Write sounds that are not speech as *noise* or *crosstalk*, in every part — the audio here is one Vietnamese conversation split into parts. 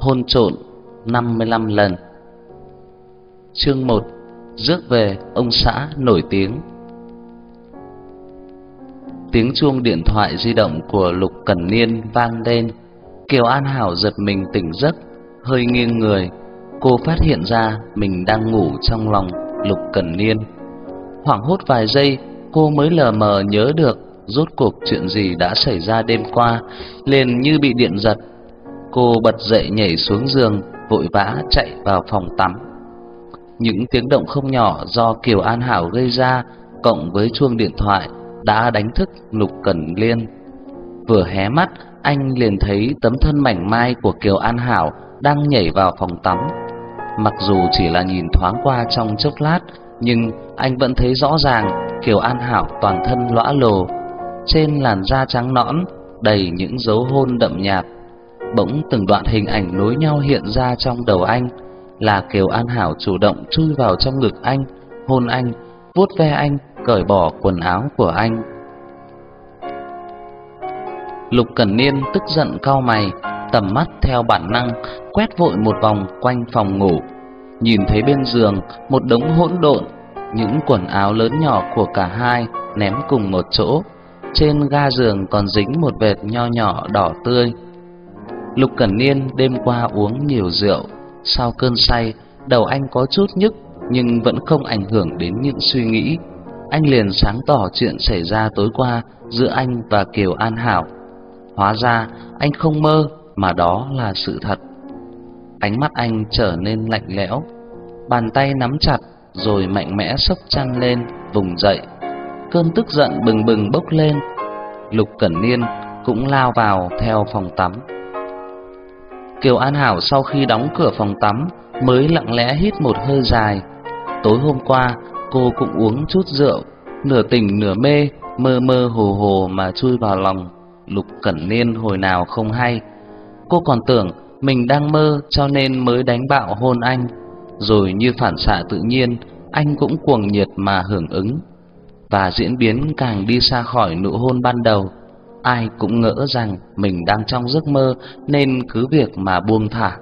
hôn trộn 55 lần. Chương 1: Rước về ông xã nổi tiếng. Tiếng chuông điện thoại di động của Lục Cẩn Niên vang lên. Kiều An Hảo giật mình tỉnh giấc, hơi nghiêng người, cô phát hiện ra mình đang ngủ trong lòng Lục Cẩn Niên. Hoảng hốt vài giây, cô mới lờ mờ nhớ được rốt cuộc chuyện gì đã xảy ra đêm qua, liền như bị điện giật. Cô bật dậy nhảy xuống giường, vội vã chạy vào phòng tắm. Những tiếng động không nhỏ do Kiều An Hảo gây ra, cộng với chuông điện thoại đã đánh thức Lục Cẩn Liên. Vừa hé mắt, anh liền thấy tấm thân mảnh mai của Kiều An Hảo đang nhảy vào phòng tắm. Mặc dù chỉ là nhìn thoáng qua trong chốc lát, nhưng anh vẫn thấy rõ ràng Kiều An Hảo toàn thân lõa lồ, trên làn da trắng nõn đầy những dấu hôn đậm nhạt. Bỗng từng đoạn hình ảnh nối nhau hiện ra trong đầu anh, là Kiều An Hảo chủ động chui vào trong ngực anh, hôn anh, vuốt ve anh, cởi bỏ quần áo của anh. Lục Cẩn Niên tức giận cau mày, tầm mắt theo bản năng quét vội một vòng quanh phòng ngủ, nhìn thấy bên giường một đống hỗn độn, những quần áo lớn nhỏ của cả hai ném cùng một chỗ, trên ga giường còn dính một vệt nho nhỏ đỏ tươi. Lục Cẩn Niên đêm qua uống nhiều rượu, sau cơn say, đầu anh có chút nhức nhưng vẫn không ảnh hưởng đến những suy nghĩ. Anh liền sáng tỏ chuyện xảy ra tối qua giữa anh và Kiều An Hảo. Hóa ra anh không mơ mà đó là sự thật. Ánh mắt anh trở nên lạnh lẽo, bàn tay nắm chặt rồi mạnh mẽ xốc chăn lên, vùng dậy. Cơn tức giận bừng bừng bốc lên. Lục Cẩn Niên cũng lao vào theo phòng tắm. Kiều An Hảo sau khi đóng cửa phòng tắm mới lặng lẽ hít một hơi dài. Tối hôm qua cô cũng uống chút rượu, nửa tỉnh nửa mê, mơ mơ hồ hồ mà chui vào lòng Lục Cẩn Niên hồi nào không hay. Cô còn tưởng mình đang mơ cho nên mới đánh bạo hôn anh, rồi như phản xạ tự nhiên, anh cũng cuồng nhiệt mà hưởng ứng. Và diễn biến càng đi xa khỏi nụ hôn ban đầu, ai cũng ngỡ rằng mình đang trong giấc mơ nên cứ việc mà buông thả.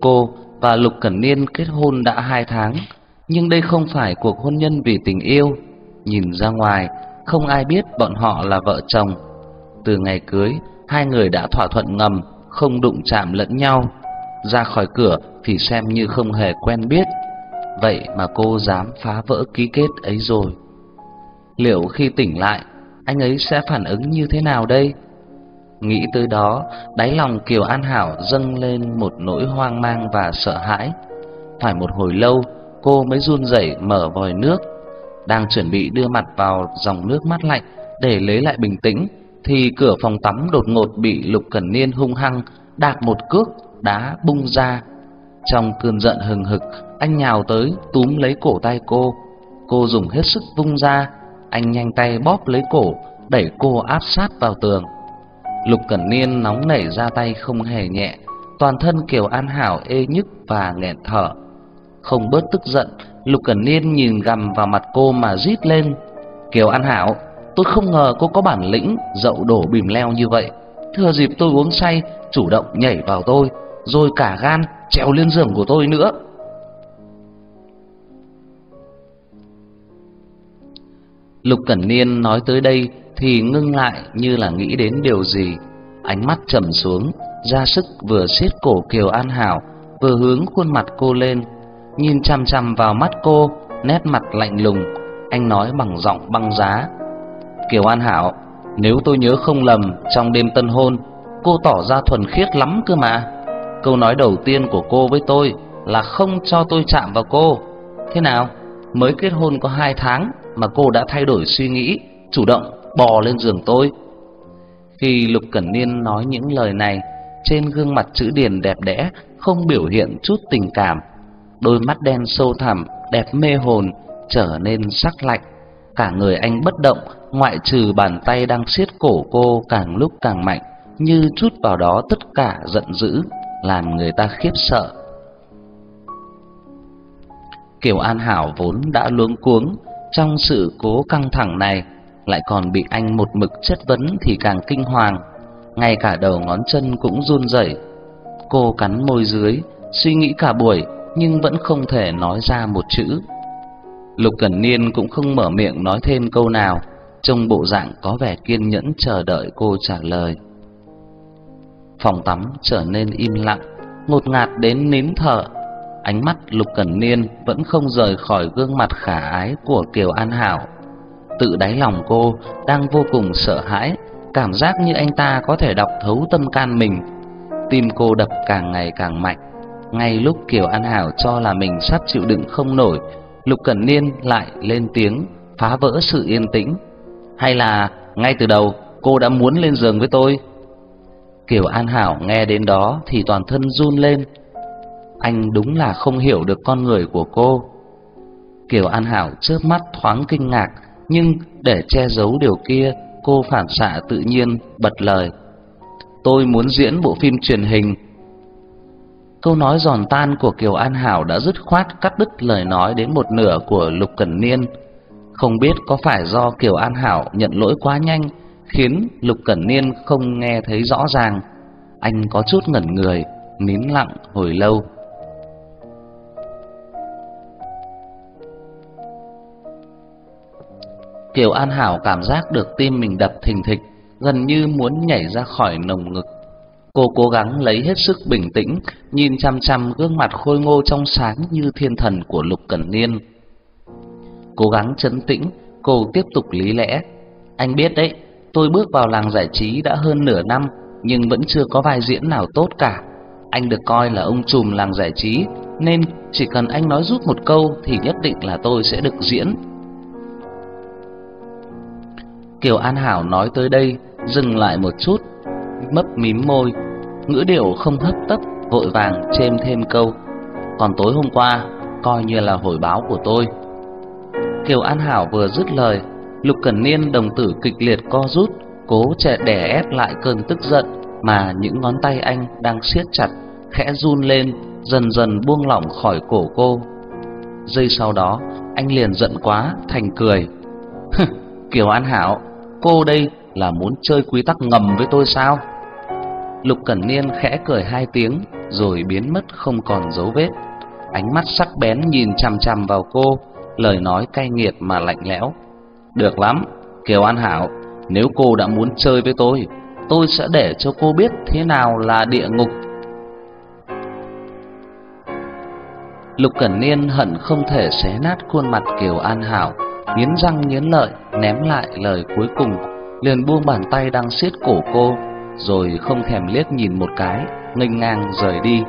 Cô và Lục Cẩn Niên kết hôn đã hai tháng, nhưng đây không phải cuộc hôn nhân vì tình yêu. Nhìn ra ngoài, không ai biết bọn họ là vợ chồng. Từ ngày cưới, hai người đã thỏa thuận ngầm không đụng chạm lẫn nhau. Ra khỏi cửa thì xem như không hề quen biết. Vậy mà cô dám phá vỡ ký kết ấy rồi. Liệu khi tỉnh lại, anh ấy sẽ phản ứng như thế nào đây? Nghĩ tới đó, đáy lòng Kiều An Hảo dâng lên một nỗi hoang mang và sợ hãi. Phải một hồi lâu, cô mới run rẩy mở vòi nước, đang chuẩn bị đưa mặt vào dòng nước mát lạnh để lấy lại bình tĩnh, thì cửa phòng tắm đột ngột bị Lục Cẩn Niên hung hăng đạp một cước đá bung ra. Trong cơn giận hừng hực, anh nhào tới túm lấy cổ tay cô. Cô dùng hết sức vung ra, anh nhanh tay bóp lấy cổ, đẩy cô áp sát vào tường. Lục Cẩn Niên nóng nảy ra tay không hề nhẹ, toàn thân Kiều An Hảo ê nhức và nghẹn thở. Không bớt tức giận, Lục Cẩn Niên nhìn gằm vào mặt cô mà rít lên. "Kiều An Hảo, tôi không ngờ cô có bản lĩnh dậu đổ bìm leo như vậy. Thừa dịp tôi uống say, chủ động nhảy vào tôi, rồi cả gan trèo lên giường của tôi nữa." Lục Cẩn Niên nói tới đây thì ngưng lại như là nghĩ đến điều gì, ánh mắt trầm xuống, ra sức vừa siết cổ Kiều An Hảo, vừa hướng khuôn mặt cô lên, nhìn chằm chằm vào mắt cô, nét mặt lạnh lùng, anh nói bằng giọng băng giá: "Kiều An Hảo, nếu tôi nhớ không lầm, trong đêm tân hôn, cô tỏ ra thuần khiết lắm cơ mà. Câu nói đầu tiên của cô với tôi là không cho tôi chạm vào cô. Thế nào? Mới kết hôn có hai tháng mà cô đã thay đổi suy nghĩ, chủ động bò lên giường tôi. Khi Lục Cẩn Niên nói những lời này, trên gương mặt chữ điền đẹp đẽ không biểu hiện chút tình cảm, đôi mắt đen sâu thẳm, đẹp mê hồn trở nên sắc lạnh. Cả người anh bất động, ngoại trừ bàn tay đang siết cổ cô càng lúc càng mạnh, như chút vào đó tất cả giận dữ, làm người ta khiếp sợ. Kiều An Hảo vốn đã luống cuống trong sự cố căng thẳng này, lại còn bị anh một mực chất vấn thì càng kinh hoàng, ngay cả đầu ngón chân cũng run rẩy. Cô cắn môi dưới, suy nghĩ cả buổi nhưng vẫn không thể nói ra một chữ. Lục Cẩn Niên cũng không mở miệng nói thêm câu nào, trông bộ dạng có vẻ kiên nhẫn chờ đợi cô trả lời. Phòng tắm trở nên im lặng, ngột ngạt đến nín thở. Ánh mắt Lục Cẩn Niên vẫn không rời khỏi gương mặt khả ái của Kiều An Hảo. Tự đáy lòng cô đang vô cùng sợ hãi, cảm giác như anh ta có thể đọc thấu tâm can mình. Tim cô đập càng ngày càng mạnh. Ngay lúc Kiều An Hảo cho là mình sắp chịu đựng không nổi, Lục Cẩn Niên lại lên tiếng phá vỡ sự yên tĩnh. Hay là ngay từ đầu cô đã muốn lên giường với tôi? Kiều An Hảo nghe đến đó thì toàn thân run lên. Anh đúng là không hiểu được con người của cô. Kiều An Hảo chớp mắt thoáng kinh ngạc, nhưng để che giấu điều kia, cô phản xạ tự nhiên bật lời. Tôi muốn diễn bộ phim truyền hình. Câu nói giòn tan của Kiều An Hảo đã dứt khoát cắt đứt lời nói đến một nửa của Lục Cẩn Niên. Không biết có phải do Kiều An Hảo nhận lỗi quá nhanh khiến Lục Cẩn Niên không nghe thấy rõ ràng. Anh có chút ngẩn người, nín lặng hồi lâu. Kiều An Hảo cảm giác được tim mình đập thình thịch, gần như muốn nhảy ra khỏi nồng ngực. Cô cố gắng lấy hết sức bình tĩnh, nhìn chăm chăm gương mặt khôi ngô trong sáng như thiên thần của Lục Cẩn Niên. Cố gắng trấn tĩnh, cô tiếp tục lý lẽ. Anh biết đấy, tôi bước vào làng giải trí đã hơn nửa năm, nhưng vẫn chưa có vai diễn nào tốt cả. Anh được coi là ông trùm làng giải trí, nên chỉ cần anh nói giúp một câu thì nhất định là tôi sẽ được diễn. Kiều An Hảo nói tới đây, dừng lại một chút, mấp mím môi, ngữ điệu không hấp tấp, vội vàng chêm thêm câu. Còn tối hôm qua, coi như là hồi báo của tôi. Kiều An Hảo vừa dứt lời, Lục Cẩn Niên đồng tử kịch liệt co rút, cố trẻ đè ép lại cơn tức giận mà những ngón tay anh đang siết chặt, khẽ run lên, dần dần buông lỏng khỏi cổ cô. Giây sau đó, anh liền giận quá thành cười. *laughs* Kiều An Hảo, cô đây là muốn chơi quy tắc ngầm với tôi sao? Lục Cẩn Niên khẽ cười hai tiếng rồi biến mất không còn dấu vết. Ánh mắt sắc bén nhìn chằm chằm vào cô, lời nói cay nghiệt mà lạnh lẽo. Được lắm, Kiều An Hảo, nếu cô đã muốn chơi với tôi, tôi sẽ để cho cô biết thế nào là địa ngục. Lục Cẩn Niên hận không thể xé nát khuôn mặt Kiều An Hảo, nghiến răng nghiến lợi ném lại lời cuối cùng, liền buông bàn tay đang siết cổ cô, rồi không thèm liếc nhìn một cái, nghênh ngang rời đi.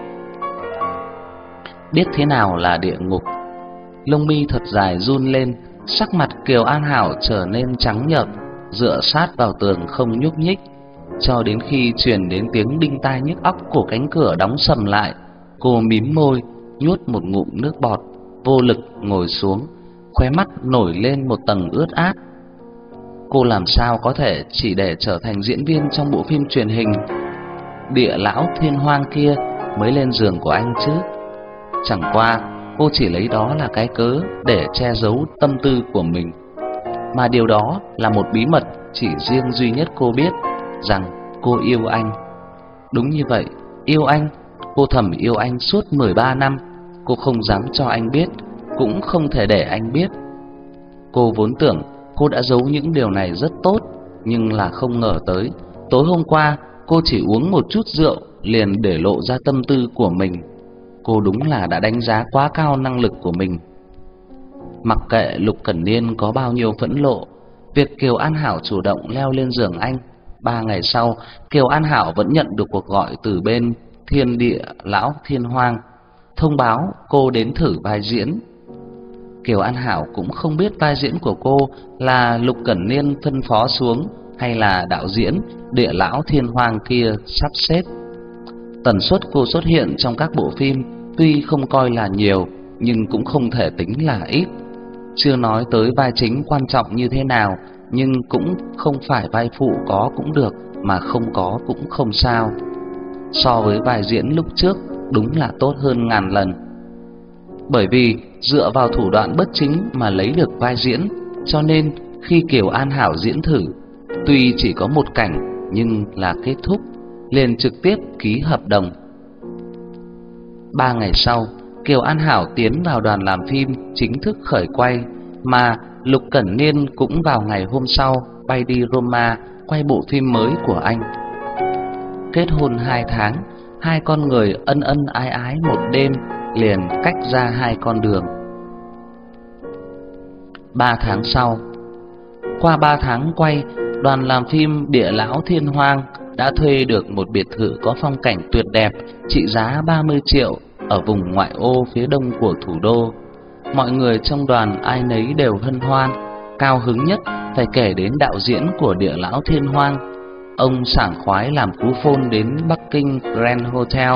Biết thế nào là địa ngục? Lông mi thật dài run lên, Sắc mặt Kiều An Hảo trở nên trắng nhợt, dựa sát vào tường không nhúc nhích, cho đến khi truyền đến tiếng đinh tai nhức óc của cánh cửa đóng sầm lại, cô mím môi, nuốt một ngụm nước bọt, vô lực ngồi xuống, khóe mắt nổi lên một tầng ướt át. Cô làm sao có thể chỉ để trở thành diễn viên trong bộ phim truyền hình Địa lão thiên hoang kia mới lên giường của anh chứ? Chẳng qua cô chỉ lấy đó là cái cớ để che giấu tâm tư của mình. Mà điều đó là một bí mật chỉ riêng duy nhất cô biết rằng cô yêu anh. Đúng như vậy, yêu anh, cô thầm yêu anh suốt 13 năm, cô không dám cho anh biết, cũng không thể để anh biết. Cô vốn tưởng cô đã giấu những điều này rất tốt, nhưng là không ngờ tới, tối hôm qua cô chỉ uống một chút rượu liền để lộ ra tâm tư của mình cô đúng là đã đánh giá quá cao năng lực của mình. Mặc kệ Lục Cẩn Niên có bao nhiêu phẫn lộ, việc Kiều An Hảo chủ động leo lên giường anh, ba ngày sau, Kiều An Hảo vẫn nhận được cuộc gọi từ bên Thiên Địa Lão Thiên Hoang, thông báo cô đến thử vai diễn. Kiều An Hảo cũng không biết vai diễn của cô là Lục Cẩn Niên phân phó xuống hay là đạo diễn Địa Lão Thiên hoàng kia sắp xếp. Tần suất cô xuất hiện trong các bộ phim tuy không coi là nhiều nhưng cũng không thể tính là ít. Chưa nói tới vai chính quan trọng như thế nào, nhưng cũng không phải vai phụ có cũng được mà không có cũng không sao. So với vai diễn lúc trước đúng là tốt hơn ngàn lần. Bởi vì dựa vào thủ đoạn bất chính mà lấy được vai diễn, cho nên khi Kiều An Hảo diễn thử, tuy chỉ có một cảnh nhưng là kết thúc liền trực tiếp ký hợp đồng. Ba ngày sau, Kiều An Hảo tiến vào đoàn làm phim chính thức khởi quay, mà Lục Cẩn Niên cũng vào ngày hôm sau bay đi Roma quay bộ phim mới của anh. Kết hôn hai tháng, hai con người ân ân ái ái một đêm liền cách ra hai con đường. Ba tháng sau, qua ba tháng quay, đoàn làm phim Địa Lão Thiên Hoang đã thuê được một biệt thự có phong cảnh tuyệt đẹp, trị giá 30 triệu ở vùng ngoại ô phía đông của thủ đô. Mọi người trong đoàn ai nấy đều hân hoan, cao hứng nhất phải kể đến đạo diễn của Địa Lão Thiên Hoang. Ông sảng khoái làm cú phôn đến Bắc Kinh Grand Hotel,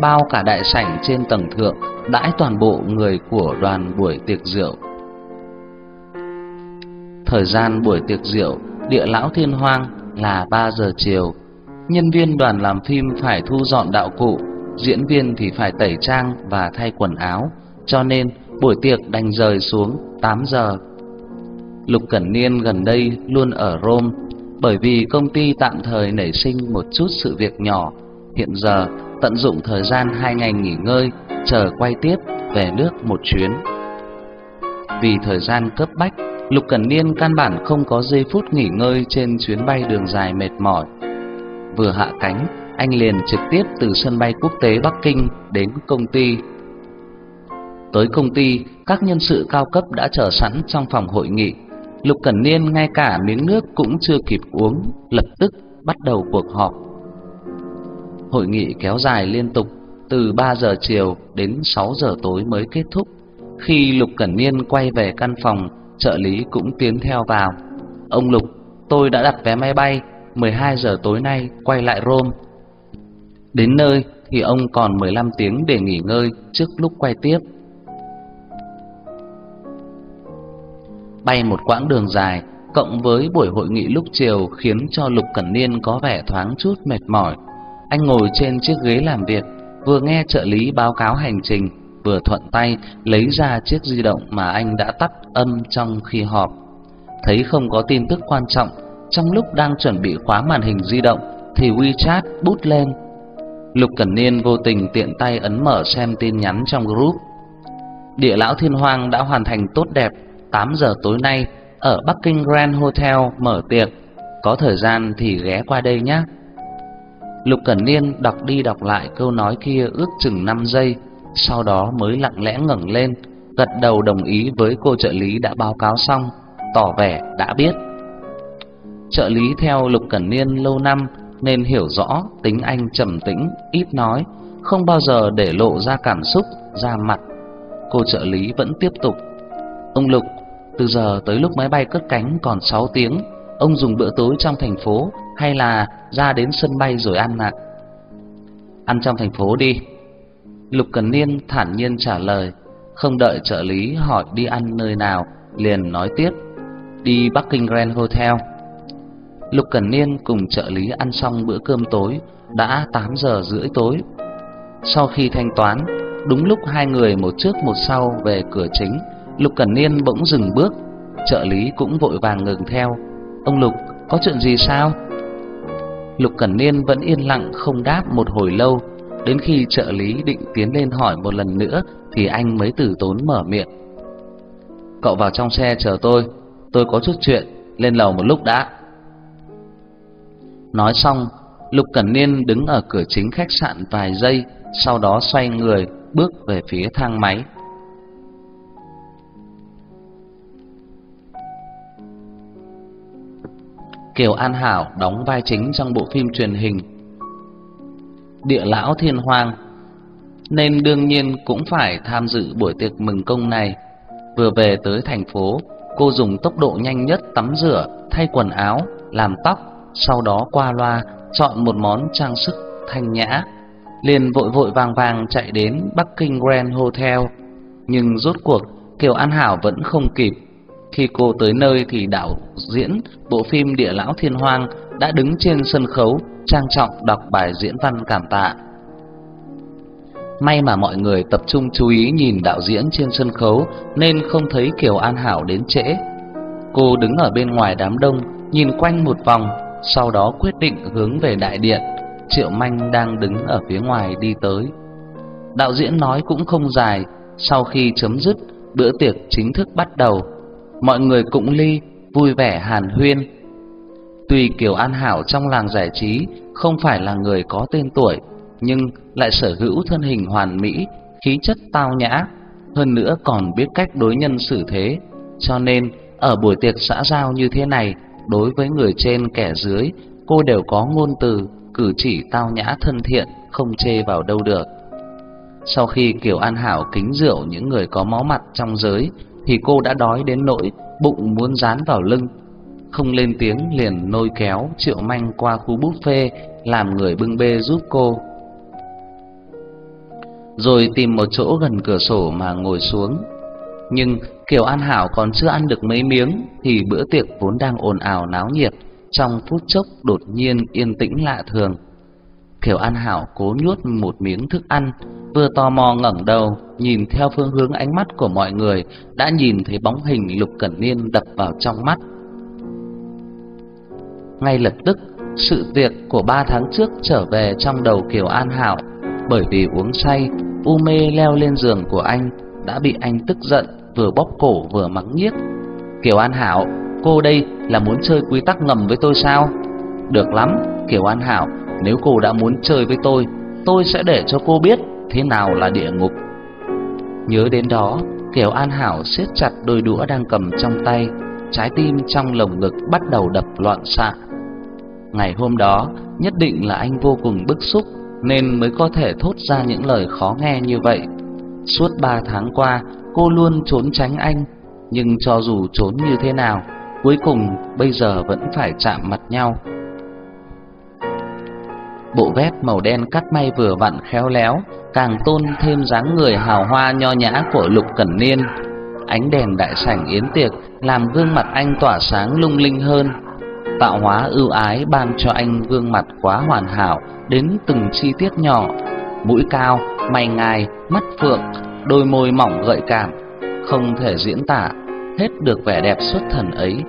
bao cả đại sảnh trên tầng thượng, đãi toàn bộ người của đoàn buổi tiệc rượu. Thời gian buổi tiệc rượu Địa Lão Thiên Hoang là 3 giờ chiều. Nhân viên đoàn làm phim phải thu dọn đạo cụ, diễn viên thì phải tẩy trang và thay quần áo, cho nên buổi tiệc đành rời xuống 8 giờ. Lục Cẩn Niên gần đây luôn ở Rome, bởi vì công ty tạm thời nảy sinh một chút sự việc nhỏ, hiện giờ tận dụng thời gian hai ngày nghỉ ngơi, chờ quay tiếp về nước một chuyến. Vì thời gian cấp bách, Lục Cẩn Niên căn bản không có giây phút nghỉ ngơi trên chuyến bay đường dài mệt mỏi. Vừa hạ cánh, anh liền trực tiếp từ sân bay quốc tế Bắc Kinh đến công ty. Tới công ty, các nhân sự cao cấp đã chờ sẵn trong phòng hội nghị. Lục Cẩn Niên ngay cả miếng nước cũng chưa kịp uống, lập tức bắt đầu cuộc họp. Hội nghị kéo dài liên tục từ 3 giờ chiều đến 6 giờ tối mới kết thúc. Khi Lục Cẩn Niên quay về căn phòng, trợ lý cũng tiến theo vào. "Ông Lục, tôi đã đặt vé máy bay 12 giờ tối nay quay lại Rome. Đến nơi thì ông còn 15 tiếng để nghỉ ngơi trước lúc quay tiếp." Bay một quãng đường dài, cộng với buổi hội nghị lúc chiều khiến cho Lục Cẩn Niên có vẻ thoáng chút mệt mỏi. Anh ngồi trên chiếc ghế làm việc, vừa nghe trợ lý báo cáo hành trình, vừa thuận tay lấy ra chiếc di động mà anh đã tắt âm trong khi họp. Thấy không có tin tức quan trọng, trong lúc đang chuẩn bị khóa màn hình di động thì WeChat bút lên. Lục Cẩn Niên vô tình tiện tay ấn mở xem tin nhắn trong group. Địa lão Thiên hoàng đã hoàn thành tốt đẹp, 8 giờ tối nay ở Bắc Kinh Grand Hotel mở tiệc, có thời gian thì ghé qua đây nhé. Lục Cẩn Niên đọc đi đọc lại câu nói kia ước chừng 5 giây, sau đó mới lặng lẽ ngẩng lên, gật đầu đồng ý với cô trợ lý đã báo cáo xong, tỏ vẻ đã biết. Trợ lý theo Lục Cẩn Niên lâu năm nên hiểu rõ tính anh trầm tĩnh, ít nói, không bao giờ để lộ ra cảm xúc, ra mặt. Cô trợ lý vẫn tiếp tục. Ông Lục, từ giờ tới lúc máy bay cất cánh còn 6 tiếng, ông dùng bữa tối trong thành phố hay là ra đến sân bay rồi ăn ạ? Ăn trong thành phố đi. Lục Cần Niên thản nhiên trả lời, không đợi trợ lý hỏi đi ăn nơi nào, liền nói tiếp, đi Bắc Kinh Grand Hotel. Lục Cần Niên cùng trợ lý ăn xong bữa cơm tối, đã 8 giờ rưỡi tối. Sau khi thanh toán, đúng lúc hai người một trước một sau về cửa chính, Lục Cẩn Niên bỗng dừng bước, trợ lý cũng vội vàng ngừng theo. "Ông Lục, có chuyện gì sao?" Lục Cẩn Niên vẫn yên lặng không đáp một hồi lâu, đến khi trợ lý định tiến lên hỏi một lần nữa thì anh mới từ tốn mở miệng. "Cậu vào trong xe chờ tôi, tôi có chút chuyện, lên lầu một lúc đã." Nói xong, Lục Cẩn Niên đứng ở cửa chính khách sạn vài giây, sau đó xoay người bước về phía thang máy. Kiều An Hảo đóng vai chính trong bộ phim truyền hình Địa Lão Thiên Hoàng Nên đương nhiên cũng phải tham dự buổi tiệc mừng công này. Vừa về tới thành phố Cô dùng tốc độ nhanh nhất tắm rửa, thay quần áo, làm tóc Sau đó qua loa chọn một món trang sức thanh nhã liền vội vội vàng vàng chạy đến Bắc Kinh Grand Hotel. Nhưng rốt cuộc Kiều An Hảo vẫn không kịp. Khi cô tới nơi thì đạo diễn bộ phim Địa Lão Thiên Hoang đã đứng trên sân khấu trang trọng đọc bài diễn văn cảm tạ. May mà mọi người tập trung chú ý nhìn đạo diễn trên sân khấu nên không thấy Kiều An Hảo đến trễ. Cô đứng ở bên ngoài đám đông, nhìn quanh một vòng, sau đó quyết định hướng về đại điện. Triệu Manh đang đứng ở phía ngoài đi tới. Đạo diễn nói cũng không dài, sau khi chấm dứt, bữa tiệc chính thức bắt đầu. Mọi người cũng ly, vui vẻ hàn huyên. Tuy Kiều An Hảo trong làng giải trí không phải là người có tên tuổi, nhưng lại sở hữu thân hình hoàn mỹ, khí chất tao nhã, hơn nữa còn biết cách đối nhân xử thế, cho nên ở buổi tiệc xã giao như thế này, đối với người trên kẻ dưới, cô đều có ngôn từ, cử chỉ tao nhã thân thiện, không chê vào đâu được. Sau khi Kiều An Hảo kính rượu những người có máu mặt trong giới, thì cô đã đói đến nỗi bụng muốn dán vào lưng. Không lên tiếng liền nôi kéo Triệu Manh qua khu buffet làm người bưng bê giúp cô. Rồi tìm một chỗ gần cửa sổ mà ngồi xuống. Nhưng Kiều An Hảo còn chưa ăn được mấy miếng thì bữa tiệc vốn đang ồn ào náo nhiệt, trong phút chốc đột nhiên yên tĩnh lạ thường. Kiều An Hảo cố nuốt một miếng thức ăn, vừa tò mò ngẩng đầu, nhìn theo phương hướng ánh mắt của mọi người, đã nhìn thấy bóng hình Lục Cẩn Niên đập vào trong mắt. Ngay lập tức, sự việc của ba tháng trước trở về trong đầu Kiều An Hảo, bởi vì uống say, u mê leo lên giường của anh, đã bị anh tức giận, vừa bóp cổ vừa mắng nhiếc. Kiều An Hảo, cô đây là muốn chơi quy tắc ngầm với tôi sao? Được lắm, Kiều An Hảo, nếu cô đã muốn chơi với tôi, tôi sẽ để cho cô biết thế nào là địa ngục. Nhớ đến đó, Kiều An Hảo siết chặt đôi đũa đang cầm trong tay, trái tim trong lồng ngực bắt đầu đập loạn xạ. Ngày hôm đó, nhất định là anh vô cùng bức xúc nên mới có thể thốt ra những lời khó nghe như vậy. Suốt ba tháng qua, cô luôn trốn tránh anh, nhưng cho dù trốn như thế nào, cuối cùng bây giờ vẫn phải chạm mặt nhau. Bộ vest màu đen cắt may vừa vặn khéo léo, càng tôn thêm dáng người hào hoa nho nhã của Lục Cẩn Niên. Ánh đèn đại sảnh yến tiệc làm gương mặt anh tỏa sáng lung linh hơn. Tạo hóa ưu ái ban cho anh gương mặt quá hoàn hảo đến từng chi tiết nhỏ, mũi cao, mày ngài, mắt phượng, đôi môi mỏng gợi cảm, không thể diễn tả hết được vẻ đẹp xuất thần ấy.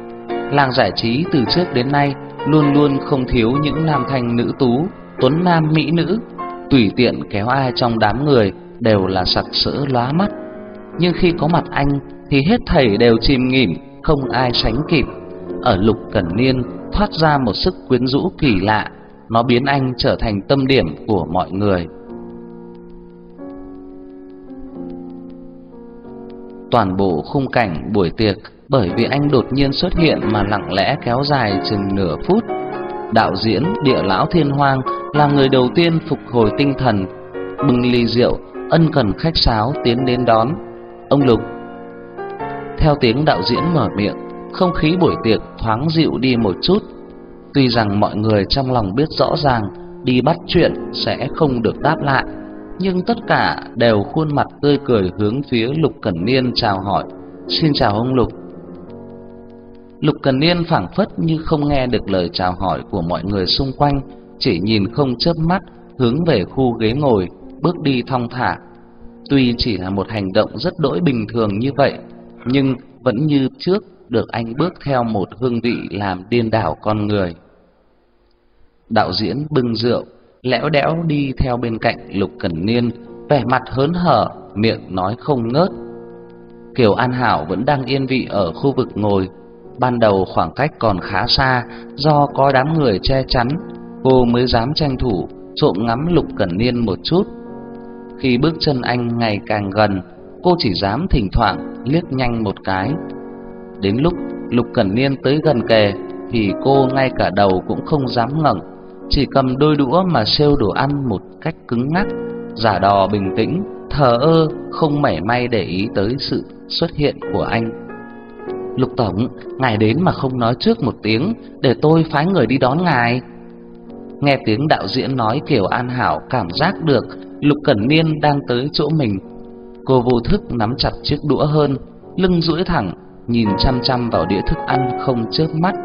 Làng giải trí từ trước đến nay luôn luôn không thiếu những nam thanh nữ tú tuấn nam mỹ nữ, tùy tiện kéo ai trong đám người đều là sặc sỡ lóa mắt. Nhưng khi có mặt anh thì hết thảy đều chìm nghỉm, không ai sánh kịp. Ở Lục Cẩn Niên thoát ra một sức quyến rũ kỳ lạ, nó biến anh trở thành tâm điểm của mọi người. Toàn bộ khung cảnh buổi tiệc bởi vì anh đột nhiên xuất hiện mà lặng lẽ kéo dài chừng nửa phút. Đạo diễn Địa Lão Thiên Hoang là người đầu tiên phục hồi tinh thần, bưng ly rượu, ân cần khách sáo tiến đến đón. Ông Lục. Theo tiếng đạo diễn mở miệng, không khí buổi tiệc thoáng dịu đi một chút. Tuy rằng mọi người trong lòng biết rõ ràng đi bắt chuyện sẽ không được đáp lại, nhưng tất cả đều khuôn mặt tươi cười hướng phía Lục Cẩn Niên chào hỏi. "Xin chào ông Lục." Lục Cẩn Niên phảng phất như không nghe được lời chào hỏi của mọi người xung quanh, chỉ nhìn không chớp mắt hướng về khu ghế ngồi, bước đi thong thả. Tuy chỉ là một hành động rất đỗi bình thường như vậy, nhưng vẫn như trước được anh bước theo một hương vị làm điên đảo con người. Đạo diễn bưng rượu, lẽo đẽo đi theo bên cạnh Lục Cẩn Niên, vẻ mặt hớn hở, miệng nói không ngớt. Kiều An Hảo vẫn đang yên vị ở khu vực ngồi. Ban đầu khoảng cách còn khá xa, do có đám người che chắn cô mới dám tranh thủ trộm ngắm Lục Cẩn Niên một chút. Khi bước chân anh ngày càng gần, cô chỉ dám thỉnh thoảng liếc nhanh một cái. Đến lúc Lục Cẩn Niên tới gần kề thì cô ngay cả đầu cũng không dám ngẩng, chỉ cầm đôi đũa mà xêu đồ ăn một cách cứng ngắc, giả đò bình tĩnh, thờ ơ, không mảy may để ý tới sự xuất hiện của anh. Lục tổng, ngài đến mà không nói trước một tiếng để tôi phái người đi đón ngài. Nghe tiếng đạo diễn nói Kiều An Hảo cảm giác được Lục Cẩn Niên đang tới chỗ mình. Cô vô thức nắm chặt chiếc đũa hơn, lưng duỗi thẳng, nhìn chăm chăm vào đĩa thức ăn không chớp mắt,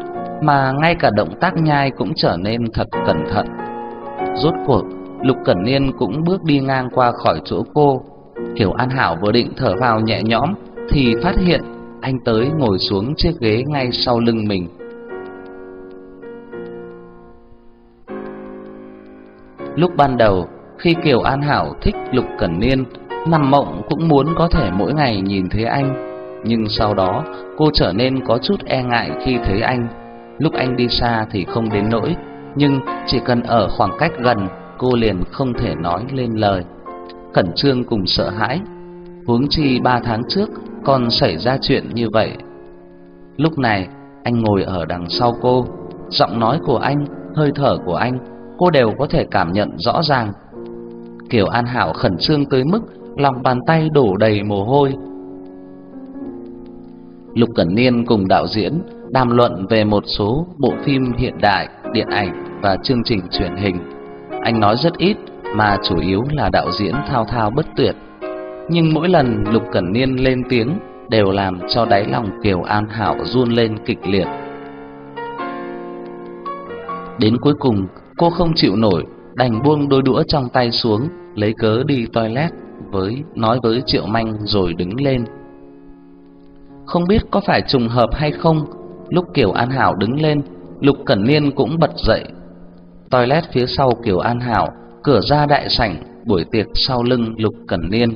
mà ngay cả động tác nhai cũng trở nên thật cẩn thận. Rốt cuộc, Lục Cẩn Niên cũng bước đi ngang qua khỏi chỗ cô. Kiều An Hảo vừa định thở vào nhẹ nhõm thì phát hiện anh tới ngồi xuống chiếc ghế ngay sau lưng mình. Lúc ban đầu, khi Kiều An Hảo thích Lục Cẩn Niên, nằm mộng cũng muốn có thể mỗi ngày nhìn thấy anh, nhưng sau đó cô trở nên có chút e ngại khi thấy anh. Lúc anh đi xa thì không đến nỗi, nhưng chỉ cần ở khoảng cách gần, cô liền không thể nói lên lời. cẩn trương cùng sợ hãi, huống chi ba tháng trước còn xảy ra chuyện như vậy. Lúc này, anh ngồi ở đằng sau cô, giọng nói của anh, hơi thở của anh, cô đều có thể cảm nhận rõ ràng. Kiều An Hảo khẩn trương tới mức lòng bàn tay đổ đầy mồ hôi. Lục Cẩn Niên cùng đạo diễn đàm luận về một số bộ phim hiện đại, điện ảnh và chương trình truyền hình. Anh nói rất ít mà chủ yếu là đạo diễn thao thao bất tuyệt. Nhưng mỗi lần Lục Cẩn Niên lên tiếng đều làm cho đáy lòng Kiều An Hảo run lên kịch liệt. Đến cuối cùng, cô không chịu nổi, đành buông đôi đũa trong tay xuống, lấy cớ đi toilet với nói với Triệu Manh rồi đứng lên. Không biết có phải trùng hợp hay không, lúc Kiều An Hảo đứng lên, Lục Cẩn Niên cũng bật dậy. Toilet phía sau Kiều An Hảo, cửa ra đại sảnh, buổi tiệc sau lưng Lục Cẩn Niên.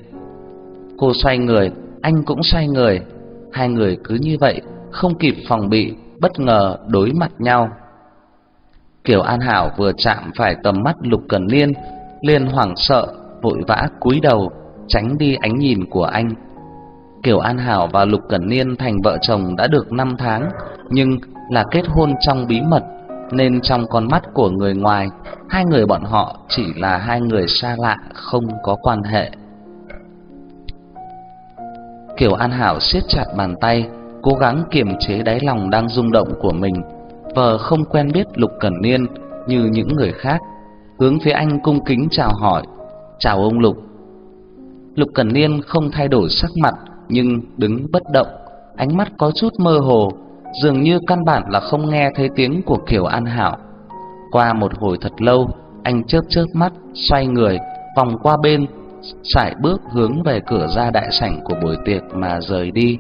Cô xoay người, anh cũng xoay người, hai người cứ như vậy, không kịp phòng bị, bất ngờ đối mặt nhau. Kiều An Hảo vừa chạm phải tầm mắt Lục Cẩn Niên, liền hoảng sợ, vội vã cúi đầu, tránh đi ánh nhìn của anh. Kiều An Hảo và Lục Cẩn Niên thành vợ chồng đã được 5 tháng, nhưng là kết hôn trong bí mật, nên trong con mắt của người ngoài, hai người bọn họ chỉ là hai người xa lạ không có quan hệ. Kiều An Hảo siết chặt bàn tay, cố gắng kiềm chế đáy lòng đang rung động của mình vờ không quen biết Lục Cẩn Niên như những người khác, hướng phía anh cung kính chào hỏi, "Chào ông Lục." Lục Cẩn Niên không thay đổi sắc mặt, nhưng đứng bất động, ánh mắt có chút mơ hồ, dường như căn bản là không nghe thấy tiếng của Kiều An Hảo. Qua một hồi thật lâu, anh chớp chớp mắt, xoay người, vòng qua bên, sải bước hướng về cửa ra đại sảnh của buổi tiệc mà rời đi.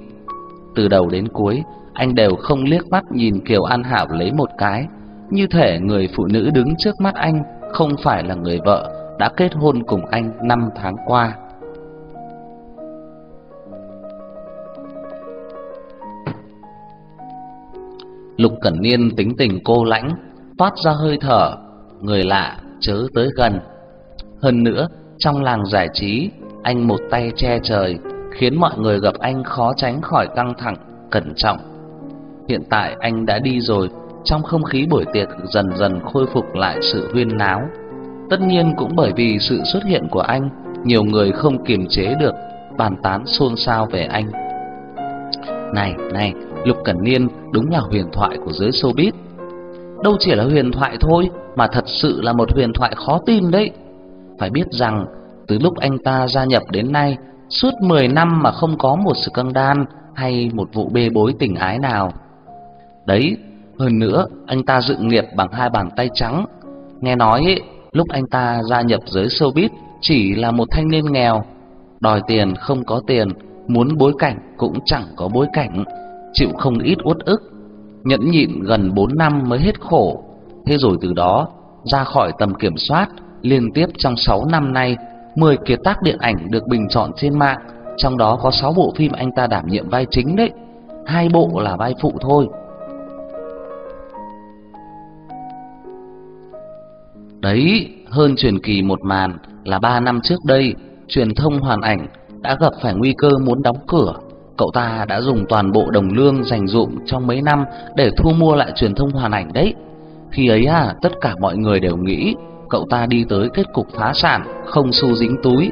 Từ đầu đến cuối, anh đều không liếc mắt nhìn Kiều An Hảo lấy một cái, như thể người phụ nữ đứng trước mắt anh không phải là người vợ đã kết hôn cùng anh năm tháng qua. Lục Cẩn Niên tính tình cô lãnh, toát ra hơi thở, người lạ chớ tới gần. Hơn nữa, trong làng giải trí, anh một tay che trời, khiến mọi người gặp anh khó tránh khỏi căng thẳng, cẩn trọng. Hiện tại anh đã đi rồi, trong không khí buổi tiệc dần dần khôi phục lại sự huyên náo. Tất nhiên cũng bởi vì sự xuất hiện của anh, nhiều người không kiềm chế được bàn tán xôn xao về anh. Này, này, Lục Cẩn Niên đúng là huyền thoại của giới showbiz. Đâu chỉ là huyền thoại thôi, mà thật sự là một huyền thoại khó tin đấy. Phải biết rằng, từ lúc anh ta gia nhập đến nay, suốt 10 năm mà không có một sự căng đan hay một vụ bê bối tình ái nào. Đấy, hơn nữa, anh ta dựng nghiệp bằng hai bàn tay trắng. Nghe nói ấy, lúc anh ta gia nhập giới showbiz chỉ là một thanh niên nghèo, đòi tiền không có tiền, muốn bối cảnh cũng chẳng có bối cảnh, chịu không ít uất ức, nhẫn nhịn gần 4 năm mới hết khổ. Thế rồi từ đó ra khỏi tầm kiểm soát, liên tiếp trong 6 năm nay, 10 kiệt tác điện ảnh được bình chọn trên mạng, trong đó có 6 bộ phim anh ta đảm nhiệm vai chính đấy, hai bộ là vai phụ thôi. Đấy, hơn truyền kỳ một màn là 3 năm trước đây, truyền thông hoàn ảnh đã gặp phải nguy cơ muốn đóng cửa. Cậu ta đã dùng toàn bộ đồng lương dành dụm trong mấy năm để thu mua lại truyền thông hoàn ảnh đấy. Khi ấy à, tất cả mọi người đều nghĩ cậu ta đi tới kết cục phá sản, không xu dính túi.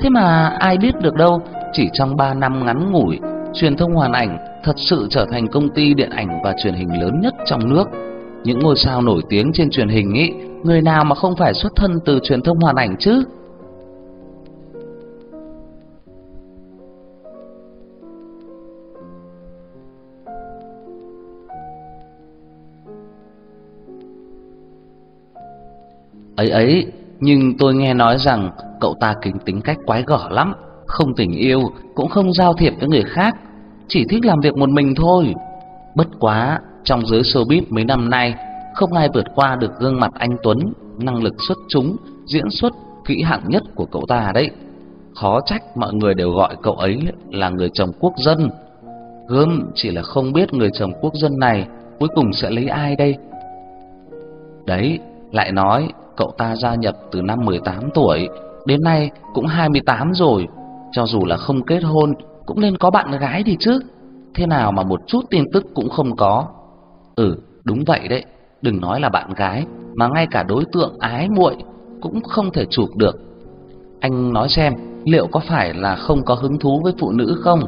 Thế mà ai biết được đâu, chỉ trong 3 năm ngắn ngủi, truyền thông hoàn ảnh thật sự trở thành công ty điện ảnh và truyền hình lớn nhất trong nước. Những ngôi sao nổi tiếng trên truyền hình ấy, người nào mà không phải xuất thân từ truyền thông hoàn ảnh chứ? Ấy ấy, nhưng tôi nghe nói rằng cậu ta kính tính cách quái gở lắm, không tình yêu, cũng không giao thiệp với người khác, chỉ thích làm việc một mình thôi. Bất quá, trong giới showbiz mấy năm nay, không ai vượt qua được gương mặt anh Tuấn, năng lực xuất chúng, diễn xuất kỹ hạng nhất của cậu ta đấy. Khó trách mọi người đều gọi cậu ấy là người chồng quốc dân. Gớm chỉ là không biết người chồng quốc dân này cuối cùng sẽ lấy ai đây. Đấy, lại nói cậu ta gia nhập từ năm 18 tuổi, đến nay cũng 28 rồi, cho dù là không kết hôn cũng nên có bạn gái đi chứ. Thế nào mà một chút tin tức cũng không có. Ừ, đúng vậy đấy, đừng nói là bạn gái, mà ngay cả đối tượng ái muội cũng không thể chụp được. Anh nói xem, liệu có phải là không có hứng thú với phụ nữ không?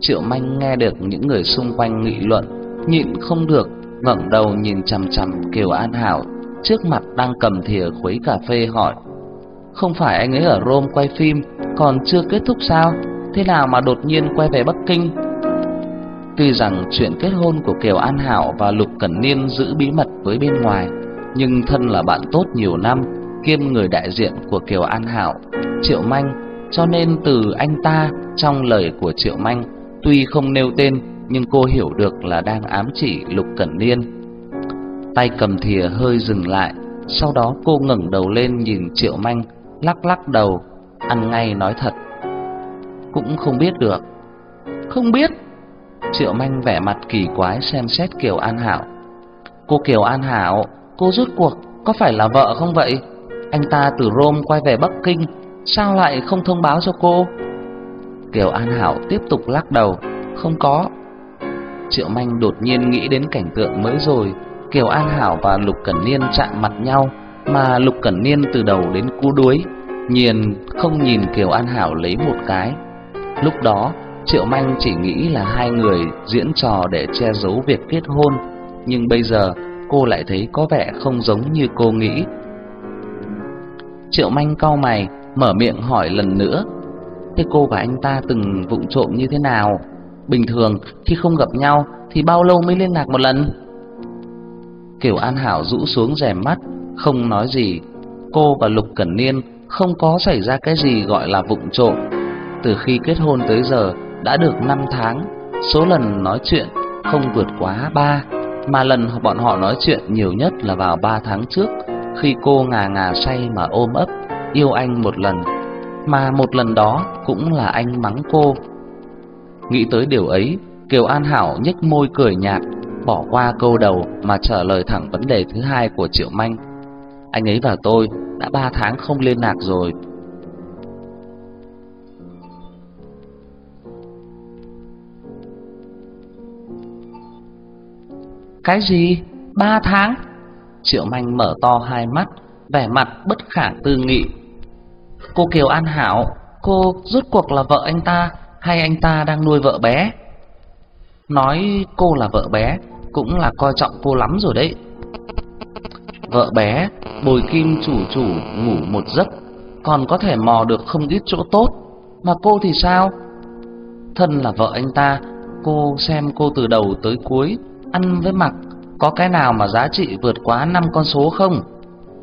Triệu Manh nghe được những người xung quanh nghị luận, nhịn không được, ngẩng đầu nhìn chằm chằm Kiều An Hảo trước mặt đang cầm thìa khuấy cà phê hỏi: "Không phải anh ấy ở Rome quay phim, còn chưa kết thúc sao? Thế nào mà đột nhiên quay về Bắc Kinh?" Tuy rằng chuyện kết hôn của Kiều An Hảo và Lục Cẩn Niên giữ bí mật với bên ngoài, nhưng thân là bạn tốt nhiều năm, kiêm người đại diện của Kiều An Hảo, Triệu Manh, cho nên từ anh ta trong lời của Triệu Manh, tuy không nêu tên nhưng cô hiểu được là đang ám chỉ Lục Cẩn Niên. Tay cầm thìa hơi dừng lại, sau đó cô ngẩng đầu lên nhìn Triệu Manh, lắc lắc đầu, ăn ngay nói thật. Cũng không biết được. Không biết. Triệu Manh vẻ mặt kỳ quái xem xét Kiều An Hảo. Cô Kiều An Hảo, cô rút cuộc có phải là vợ không vậy? Anh ta từ Rome quay về Bắc Kinh, sao lại không thông báo cho cô? Kiều An Hảo tiếp tục lắc đầu, không có. Triệu Manh đột nhiên nghĩ đến cảnh tượng mới rồi, Kiều An Hảo và Lục Cẩn Niên chạm mặt nhau, mà Lục Cẩn Niên từ đầu đến cú đuối, nhìn không nhìn Kiều An Hảo lấy một cái. Lúc đó, Triệu Manh chỉ nghĩ là hai người diễn trò để che giấu việc kết hôn, nhưng bây giờ cô lại thấy có vẻ không giống như cô nghĩ. Triệu Manh cau mày, mở miệng hỏi lần nữa. Thế cô và anh ta từng vụng trộm như thế nào? Bình thường khi không gặp nhau thì bao lâu mới liên lạc một lần? Kiều An Hảo rũ xuống rèm mắt, không nói gì. Cô và Lục Cẩn Niên không có xảy ra cái gì gọi là vụng trộm. Từ khi kết hôn tới giờ đã được 5 tháng, số lần nói chuyện không vượt quá 3, mà lần bọn họ nói chuyện nhiều nhất là vào 3 tháng trước khi cô ngà ngà say mà ôm ấp yêu anh một lần, mà một lần đó cũng là anh mắng cô. Nghĩ tới điều ấy, Kiều An Hảo nhếch môi cười nhạt, bỏ qua câu đầu mà trả lời thẳng vấn đề thứ hai của Triệu Manh. Anh ấy và tôi đã 3 tháng không liên lạc rồi. Cái gì? Ba tháng? Triệu Manh mở to hai mắt, vẻ mặt bất khả tư nghị. Cô Kiều An Hảo, cô rốt cuộc là vợ anh ta hay anh ta đang nuôi vợ bé? Nói cô là vợ bé cũng là coi trọng cô lắm rồi đấy. Vợ bé, bồi kim chủ chủ ngủ một giấc, còn có thể mò được không ít chỗ tốt, mà cô thì sao? Thân là vợ anh ta, cô xem cô từ đầu tới cuối ăn với mặc có cái nào mà giá trị vượt quá năm con số không?